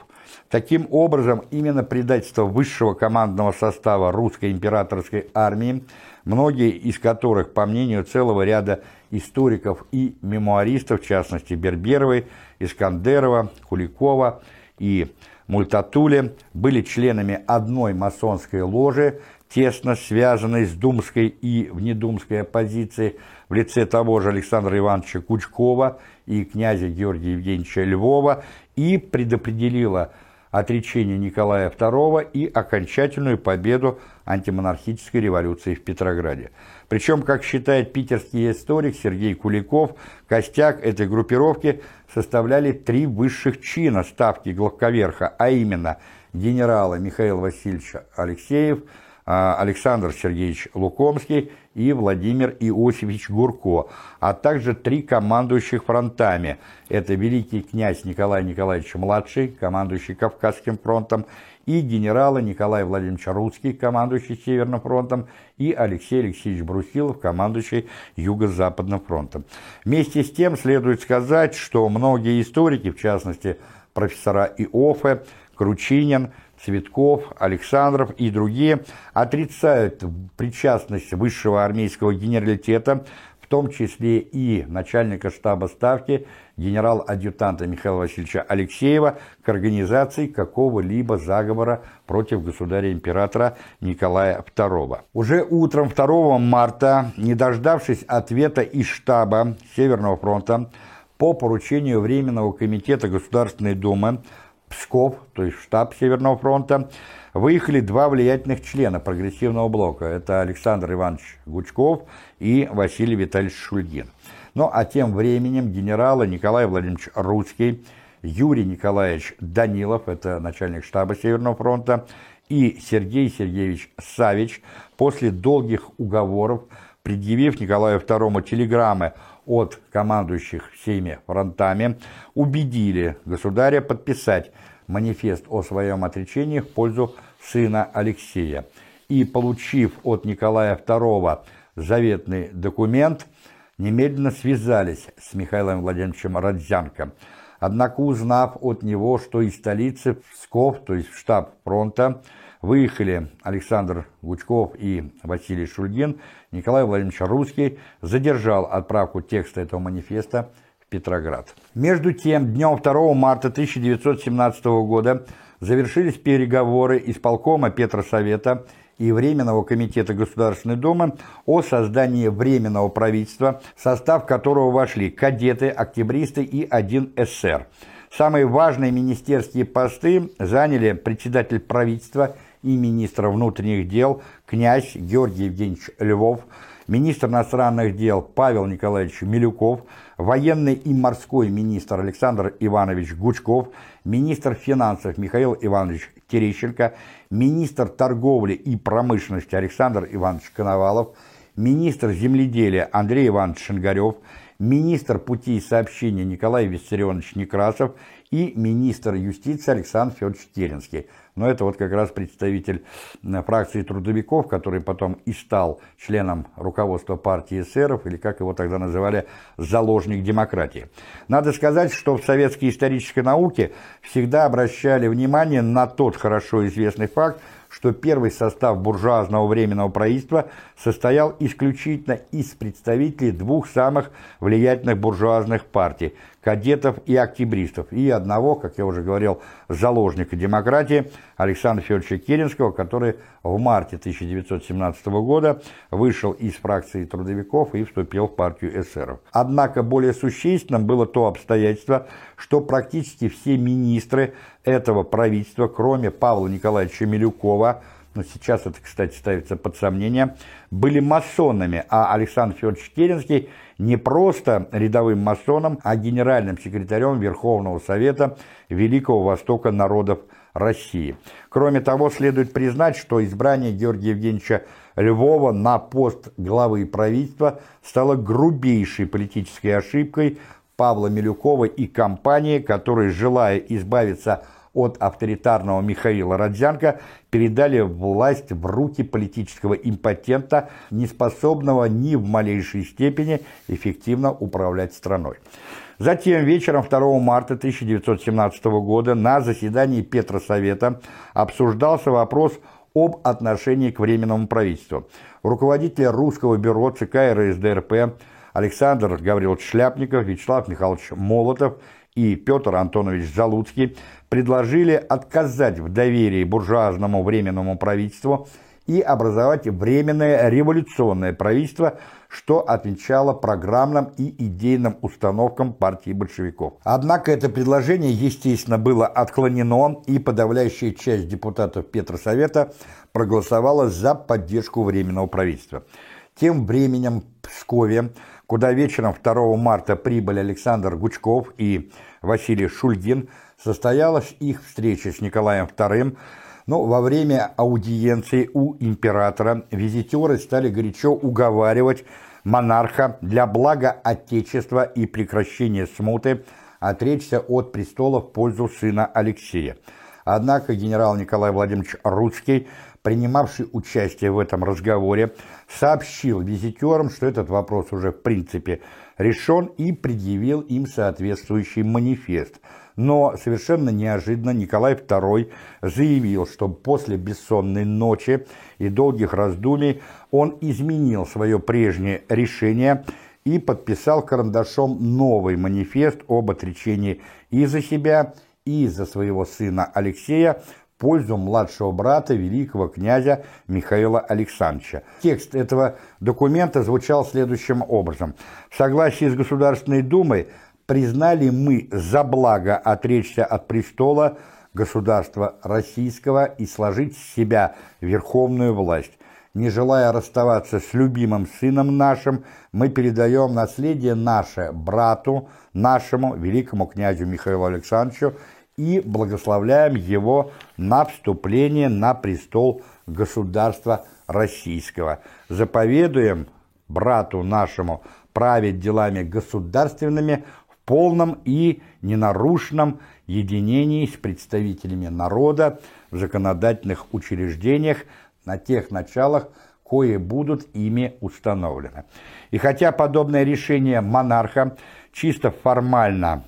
Speaker 1: Таким образом, именно предательство высшего командного состава русской императорской армии, многие из которых, по мнению целого ряда историков и мемуаристов, в частности Берберовой, Искандерова, Куликова и Мультатуле, были членами одной масонской ложи, тесно связанной с думской и внедумской оппозицией в лице того же Александра Ивановича Кучкова и князя Георгия Евгеньевича Львова и предопределила отречение Николая II и окончательную победу антимонархической революции в Петрограде. Причем, как считает питерский историк Сергей Куликов, костяк этой группировки составляли три высших чина ставки главковерха, а именно генерала Михаил Васильевич Алексеев – Александр Сергеевич Лукомский и Владимир Иосифович Гурко, а также три командующих фронтами. Это великий князь Николай Николаевич Младший, командующий Кавказским фронтом, и генералы Николай Владимирович Русский, командующий Северным фронтом, и Алексей Алексеевич Брусилов, командующий Юго-Западным фронтом. Вместе с тем следует сказать, что многие историки, в частности профессора Иофе, Кручинин, Цветков, Александров и другие отрицают причастность высшего армейского генералитета, в том числе и начальника штаба Ставки, генерал-адъютанта Михаила Васильевича Алексеева, к организации какого-либо заговора против государя-императора Николая II. Уже утром 2 марта, не дождавшись ответа из штаба Северного фронта, по поручению Временного комитета Государственной Думы Псков, то есть штаб Северного фронта, выехали два влиятельных члена прогрессивного блока. Это Александр Иванович Гучков и Василий Витальевич Шульгин. Ну а тем временем генералы Николай Владимирович Русский, Юрий Николаевич Данилов, это начальник штаба Северного фронта, и Сергей Сергеевич Савич после долгих уговоров, предъявив Николаю II телеграммы от командующих всеми фронтами убедили государя подписать манифест о своем отречении в пользу сына Алексея. И, получив от Николая II заветный документ, немедленно связались с Михаилом Владимировичем Родзянко. Однако, узнав от него, что из столицы Псков, то есть в штаб фронта, выехали Александр Гучков и Василий Шульгин, Николай Владимирович Русский задержал отправку текста этого манифеста в Петроград. Между тем, днем 2 марта 1917 года завершились переговоры исполкома Петросовета и Временного комитета Государственной Думы о создании Временного правительства, состав которого вошли кадеты, октябристы и один эсер. Самые важные министерские посты заняли председатель правительства и министр внутренних дел князь Георгий Евгеньевич Львов, министр иностранных дел Павел Николаевич Милюков, военный и морской министр Александр Иванович Гучков, министр финансов Михаил Иванович Терещенко, министр торговли и промышленности Александр Иванович Коновалов, министр земледелия Андрей Иванович Шингарев, министр путей сообщения Николай Виссарионович Некрасов и министр юстиции Александр Федорович Теренский – но это вот как раз представитель э, фракции трудовиков, который потом и стал членом руководства партии эсеров, или как его тогда называли, заложник демократии. Надо сказать, что в советской исторической науке всегда обращали внимание на тот хорошо известный факт, что первый состав буржуазного временного правительства состоял исключительно из представителей двух самых влиятельных буржуазных партий – кадетов и октябристов, и одного, как я уже говорил, заложника демократии Александра Федоровича Керенского, который в марте 1917 года вышел из фракции трудовиков и вступил в партию эсеров. Однако более существенным было то обстоятельство, что практически все министры этого правительства, кроме Павла Николаевича Милюкова, но сейчас это, кстати, ставится под сомнение, были масонами, а Александр Федорович Керенский не просто рядовым масоном, а генеральным секретарем Верховного Совета Великого Востока народов России. Кроме того, следует признать, что избрание Георгия Евгеньевича Львова на пост главы правительства стало грубейшей политической ошибкой Павла Милюкова и компании, которые, желая избавиться от от авторитарного Михаила Родзянко передали власть в руки политического импотента, неспособного ни в малейшей степени эффективно управлять страной. Затем вечером 2 марта 1917 года на заседании Петросовета обсуждался вопрос об отношении к Временному правительству. Руководители русского бюро ЦК РСДРП Александр Гаврилович Шляпников, Вячеслав Михайлович Молотов и Петр Антонович Залуцкий предложили отказать в доверии буржуазному временному правительству и образовать временное революционное правительство, что отвечало программным и идейным установкам партии большевиков. Однако это предложение, естественно, было отклонено, и подавляющая часть депутатов Петросовета проголосовала за поддержку временного правительства. Тем временем в Пскове, куда вечером 2 марта прибыли Александр Гучков и Василий Шульгин, состоялась их встреча с Николаем II, но во время аудиенции у императора визитеры стали горячо уговаривать монарха для блага Отечества и прекращения смуты отречься от престола в пользу сына Алексея. Однако генерал Николай Владимирович Русский, принимавший участие в этом разговоре, сообщил визитерам, что этот вопрос уже в принципе решен и предъявил им соответствующий манифест – но совершенно неожиданно Николай II заявил, что после бессонной ночи и долгих раздумий он изменил свое прежнее решение и подписал карандашом новый манифест об отречении и за себя, и за своего сына Алексея в пользу младшего брата великого князя Михаила Александровича. Текст этого документа звучал следующим образом. В согласии с Государственной Думой признали мы за благо отречься от престола государства российского и сложить с себя верховную власть. Не желая расставаться с любимым сыном нашим, мы передаем наследие наше брату, нашему великому князю Михаилу Александровичу и благословляем его на вступление на престол государства российского. Заповедуем брату нашему править делами государственными полном и ненарушенном единении с представителями народа в законодательных учреждениях на тех началах, кое будут ими установлены. И хотя подобное решение монарха чисто формально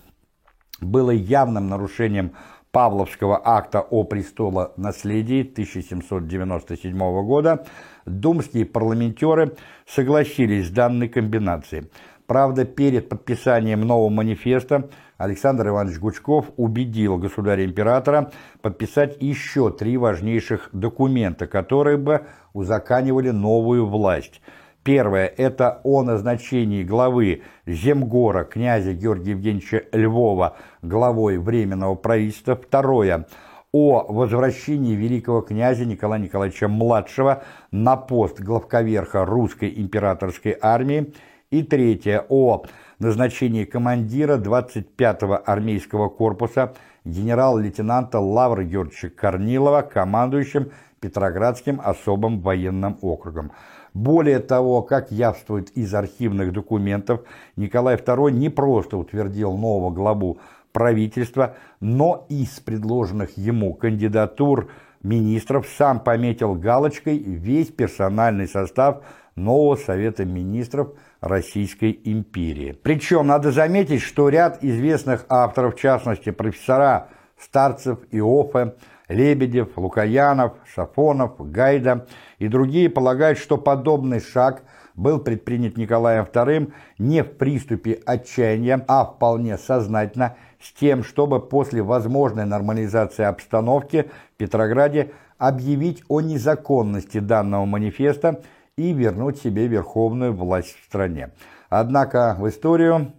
Speaker 1: было явным нарушением Павловского акта о престолонаследии 1797 года, думские парламентеры согласились с данной комбинацией. Правда, перед подписанием нового манифеста Александр Иванович Гучков убедил государя-императора подписать еще три важнейших документа, которые бы узаканивали новую власть. Первое – это о назначении главы Земгора князя Георгия Евгеньевича Львова главой Временного правительства. Второе – о возвращении великого князя Николая Николаевича Младшего на пост главковерха русской императорской армии. И третье – о назначении командира 25-го армейского корпуса генерал-лейтенанта Лавра Георгиевича Корнилова, командующим Петроградским особым военным округом. Более того, как явствует из архивных документов, Николай II не просто утвердил нового главу правительства, но из предложенных ему кандидатур министров сам пометил галочкой весь персональный состав нового Совета Министров Российской империи. Причем надо заметить, что ряд известных авторов, в частности профессора Старцев, Иоффе, Лебедев, Лукаянов, Сафонов, Гайда и другие полагают, что подобный шаг был предпринят Николаем II не в приступе отчаяния, а вполне сознательно, с тем, чтобы после возможной нормализации обстановки в Петрограде объявить о незаконности данного манифеста и вернуть себе верховную власть в стране. Однако в историю,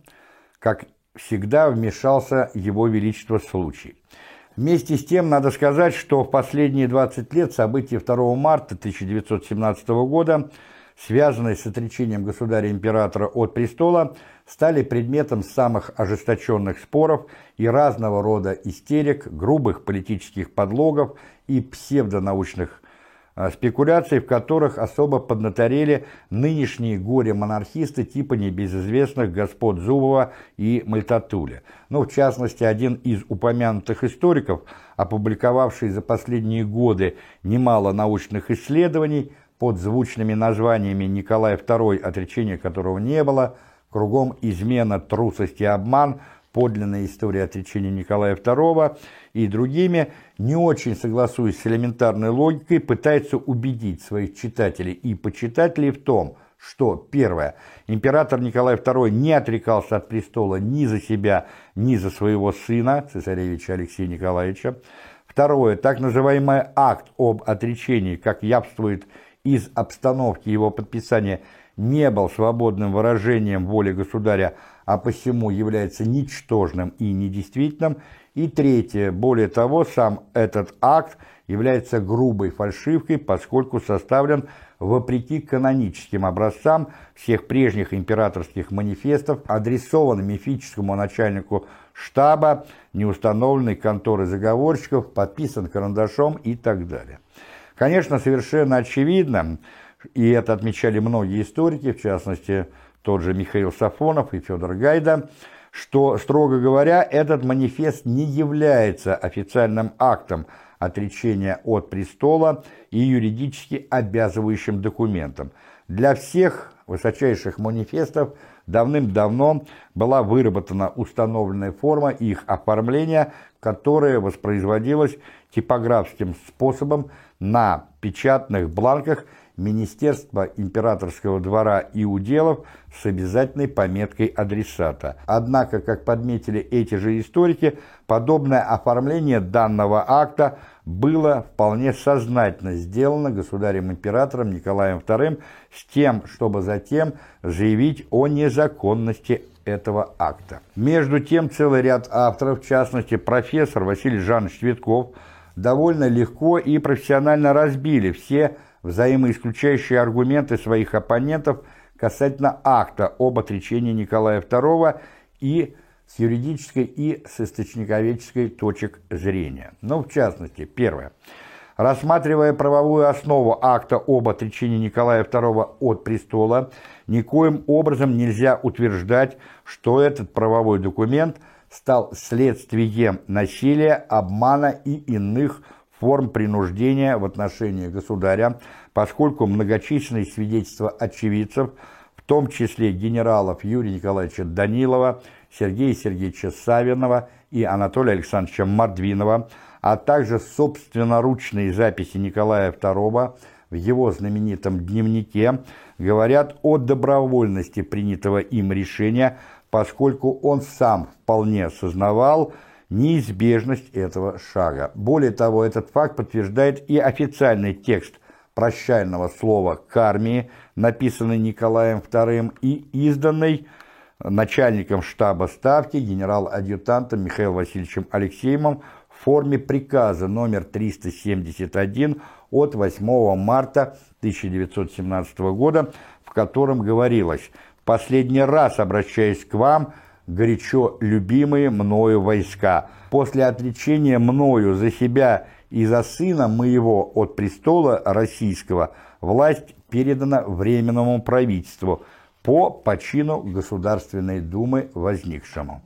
Speaker 1: как всегда, вмешался его величество случай. Вместе с тем, надо сказать, что в последние 20 лет события 2 марта 1917 года, связанные с отречением государя-императора от престола, стали предметом самых ожесточенных споров и разного рода истерик, грубых политических подлогов и псевдонаучных спекуляций, в которых особо поднаторели нынешние горе-монархисты типа небезызвестных господ Зубова и Мальтатуля. Ну, в частности, один из упомянутых историков, опубликовавший за последние годы немало научных исследований под звучными названиями «Николай II, отречения которого не было», «Кругом измена, трусость и обман», подлинная история отречения Николая II и другими, не очень согласуясь с элементарной логикой, пытается убедить своих читателей и почитателей в том, что, первое, император Николай II не отрекался от престола ни за себя, ни за своего сына, цесаревича Алексея Николаевича. Второе, так называемый акт об отречении, как явствует из обстановки его подписания, не был свободным выражением воли государя, а посему является ничтожным и недействительным. И третье, более того, сам этот акт является грубой фальшивкой, поскольку составлен вопреки каноническим образцам всех прежних императорских манифестов, адресован мифическому начальнику штаба, неустановленной конторы заговорщиков, подписан карандашом и так далее. Конечно, совершенно очевидно, и это отмечали многие историки, в частности, тот же Михаил Сафонов и Федор Гайда, что, строго говоря, этот манифест не является официальным актом отречения от престола и юридически обязывающим документом. Для всех высочайших манифестов давным-давно была выработана установленная форма их оформления, которая воспроизводилась типографским способом на печатных бланках Министерства императорского двора и уделов с обязательной пометкой адресата. Однако, как подметили эти же историки, подобное оформление данного акта было вполне сознательно сделано государем-императором Николаем II с тем, чтобы затем заявить о незаконности этого акта. Между тем, целый ряд авторов, в частности профессор Василий Жанович Цветков, довольно легко и профессионально разбили все взаимоисключающие аргументы своих оппонентов касательно акта об отречении Николая II и с юридической и с источниковедческой точек зрения. Ну, в частности, первое. Рассматривая правовую основу акта об отречении Николая II от престола, никоим образом нельзя утверждать, что этот правовой документ стал следствием насилия, обмана и иных форм принуждения в отношении государя, поскольку многочисленные свидетельства очевидцев, в том числе генералов Юрия Николаевича Данилова, Сергея Сергеевича Савинова и Анатолия Александровича Мордвинова, а также собственноручные записи Николая II в его знаменитом дневнике, говорят о добровольности принятого им решения, поскольку он сам вполне осознавал, неизбежность этого шага. Более того, этот факт подтверждает и официальный текст прощального слова к армии, написанный Николаем II и изданный начальником штаба Ставки генерал-адъютантом Михаилом Васильевичем Алексеевым в форме приказа номер 371 от 8 марта 1917 года, в котором говорилось «Последний раз обращаясь к вам, горячо любимые мною войска. После отречения мною за себя и за сына моего от престола российского власть передана Временному правительству по почину Государственной Думы возникшему.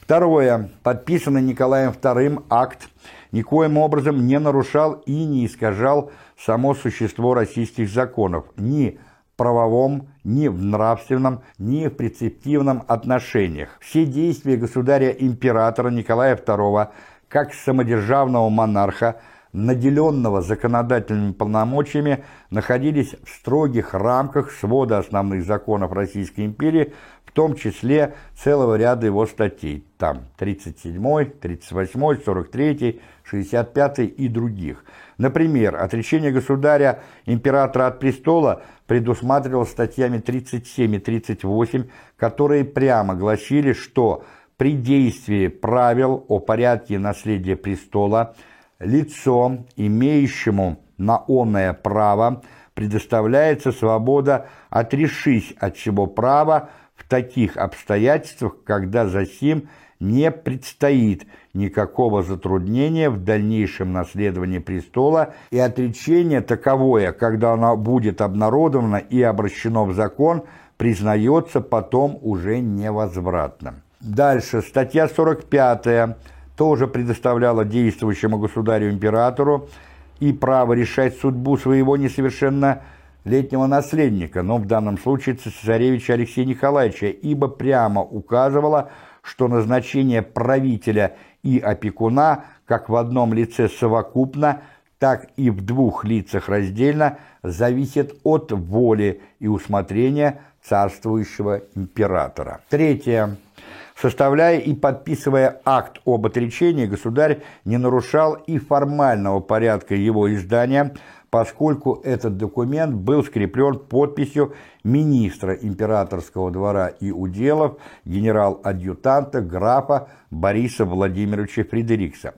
Speaker 1: Второе. Подписанный Николаем II акт никоим образом не нарушал и не искажал само существо российских законов, ни правовом, ни в нравственном, ни в прецептивном отношениях. Все действия государя-императора Николая II как самодержавного монарха, наделенного законодательными полномочиями, находились в строгих рамках свода основных законов Российской империи, в том числе целого ряда его статей, там 37, 38, 43, 65 и других. Например, отречение государя императора от престола предусматривал статьями 37 и 38, которые прямо гласили, что при действии правил о порядке наследия престола лицом, имеющему на онное право, предоставляется свобода отрешись от всего права в таких обстоятельствах, когда за сим не предстоит никакого затруднения в дальнейшем наследовании престола и отречение таковое, когда оно будет обнародовано и обращено в закон, признается потом уже невозвратным. Дальше, статья 45 тоже предоставляла действующему государю-императору и право решать судьбу своего несовершеннолетнего наследника, но в данном случае цесаревича Алексея Николаевича, ибо прямо указывала, что назначение правителя и опекуна как в одном лице совокупно, так и в двух лицах раздельно зависит от воли и усмотрения царствующего императора. Третье. Составляя и подписывая акт об отречении, государь не нарушал и формального порядка его издания, поскольку этот документ был скреплен подписью министра императорского двора и уделов генерал-адъютанта графа Бориса Владимировича Фредерикса.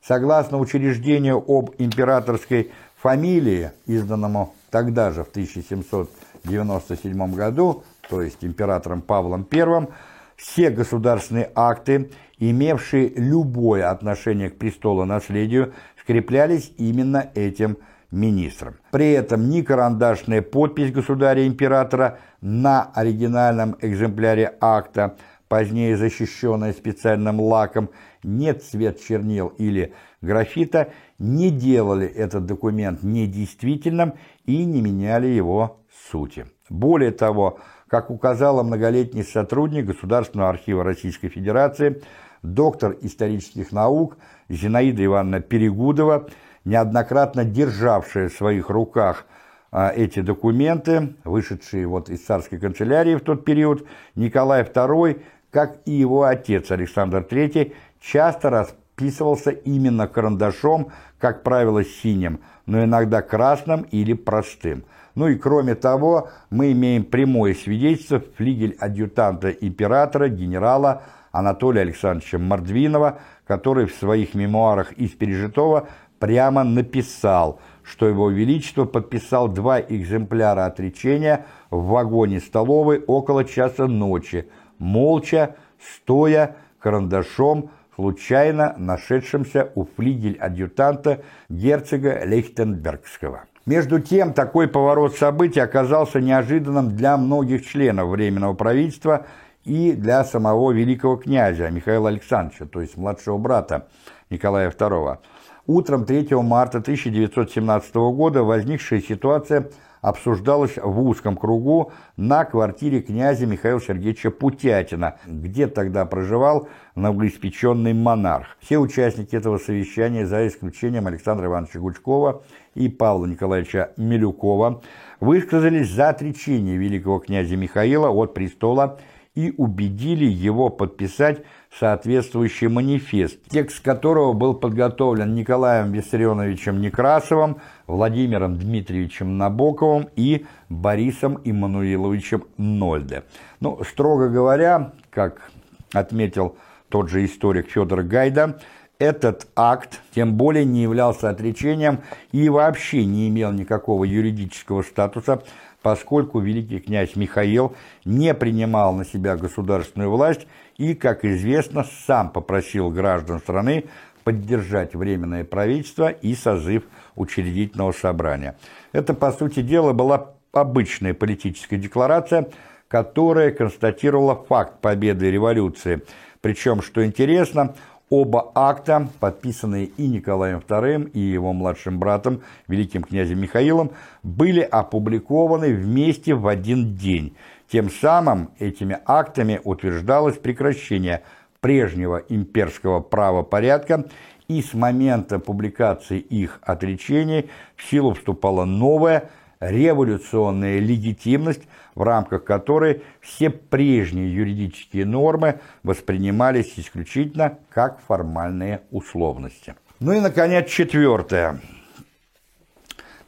Speaker 1: Согласно учреждению об императорской фамилии, изданному тогда же в 1797 году, то есть императором Павлом I, все государственные акты, имевшие любое отношение к престолонаследию, скреплялись именно этим документом министром. При этом ни карандашная подпись государя-императора на оригинальном экземпляре акта, позднее защищенная специальным лаком, нет цвет чернил или графита, не делали этот документ недействительным и не меняли его сути. Более того, как указала многолетний сотрудник Государственного архива Российской Федерации, доктор исторических наук Зинаида Ивановна Перегудова, неоднократно державшая в своих руках а, эти документы, вышедшие вот из царской канцелярии в тот период, Николай II, как и его отец Александр III, часто расписывался именно карандашом, как правило, синим, но иногда красным или простым. Ну и кроме того, мы имеем прямое свидетельство флигель-адъютанта императора генерала Анатолия Александровича Мордвинова, который в своих мемуарах из пережитого прямо написал, что его величество подписал два экземпляра отречения в вагоне столовой около часа ночи, молча, стоя карандашом случайно нашедшимся у флигель-адъютанта герцога Лейхтенбергского. Между тем, такой поворот событий оказался неожиданным для многих членов Временного правительства и для самого великого князя Михаила Александровича, то есть младшего брата Николая II. Утром 3 марта 1917 года возникшая ситуация обсуждалась в узком кругу на квартире князя Михаила Сергеевича Путятина, где тогда проживал новоиспеченный монарх. Все участники этого совещания, за исключением Александра Ивановича Гучкова и Павла Николаевича Милюкова, высказались за отречение великого князя Михаила от престола и убедили его подписать соответствующий манифест, текст которого был подготовлен Николаем Виссарионовичем Некрасовым, Владимиром Дмитриевичем Набоковым и Борисом Иммануиловичем Нольде. Ну, строго говоря, как отметил тот же историк Федор Гайда, этот акт тем более не являлся отречением и вообще не имел никакого юридического статуса, поскольку великий князь Михаил не принимал на себя государственную власть и, как известно, сам попросил граждан страны поддержать Временное правительство и созыв учредительного собрания. Это, по сути дела, была обычная политическая декларация, которая констатировала факт победы революции. Причем, что интересно, Оба акта, подписанные и Николаем II, и его младшим братом, великим князем Михаилом, были опубликованы вместе в один день. Тем самым этими актами утверждалось прекращение прежнего имперского правопорядка, и с момента публикации их отречений в силу вступала новая революционная легитимность, в рамках которой все прежние юридические нормы воспринимались исключительно как формальные условности. Ну и, наконец, четвертое.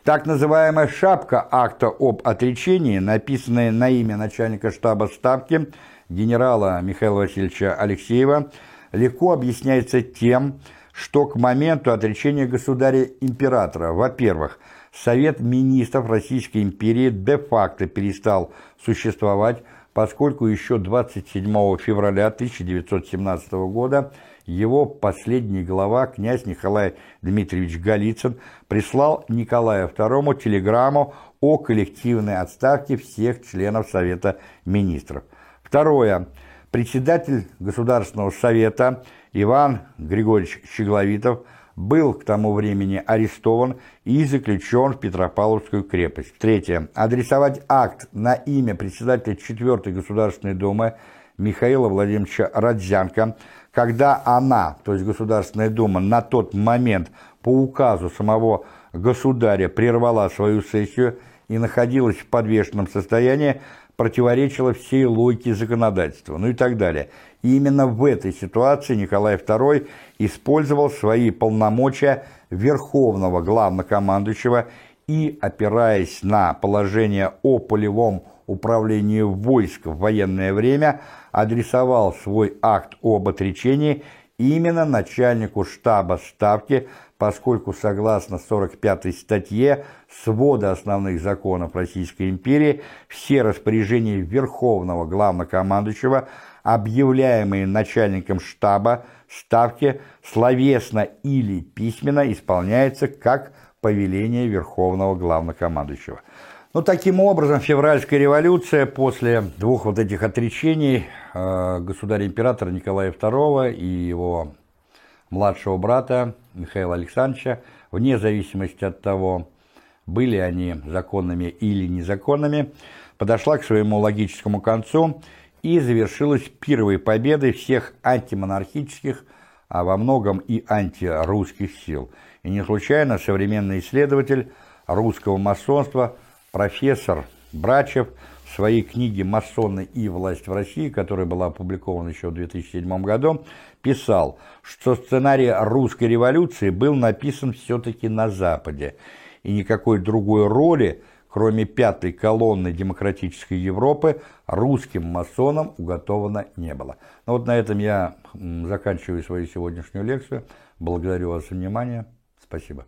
Speaker 1: Так называемая шапка акта об отречении, написанная на имя начальника штаба Ставки генерала Михаила Васильевича Алексеева, легко объясняется тем, что к моменту отречения государя-императора, во-первых, Совет министров Российской империи де-факто перестал существовать, поскольку еще 27 февраля 1917 года его последний глава, князь Николай Дмитриевич Голицын, прислал Николаю II телеграмму о коллективной отставке всех членов Совета министров. Второе. Председатель Государственного совета Иван Григорьевич Щегловитов – был к тому времени арестован и заключен в Петропавловскую крепость. Третье. Адресовать акт на имя председателя 4 Государственной Думы Михаила Владимировича Родзянко, когда она, то есть Государственная Дума, на тот момент по указу самого государя прервала свою сессию и находилась в подвешенном состоянии, противоречило всей логике законодательства, ну и так далее. И именно в этой ситуации Николай II использовал свои полномочия верховного главнокомандующего и, опираясь на положение о полевом управлении войск в военное время, адресовал свой акт об отречении именно начальнику штаба Ставки, поскольку согласно 45-й статье свода основных законов Российской империи все распоряжения Верховного Главнокомандующего – объявляемые начальником штаба ставки словесно или письменно исполняются как повеление Верховного Главнокомандующего. Ну, таким образом, февральская революция после двух вот этих отречений э, государя-императора Николая II и его младшего брата Михаила Александровича, вне зависимости от того, были они законными или незаконными, подошла к своему логическому концу – и завершилась первой победой всех антимонархических, а во многом и антирусских сил. И не случайно современный исследователь русского масонства, профессор Брачев, в своей книге «Масоны и власть в России», которая была опубликована еще в 2007 году, писал, что сценарий русской революции был написан все-таки на Западе, и никакой другой роли – кроме пятой колонны демократической Европы, русским масонам уготовано не было. Ну вот на этом я заканчиваю свою сегодняшнюю лекцию. Благодарю вас за внимание. Спасибо.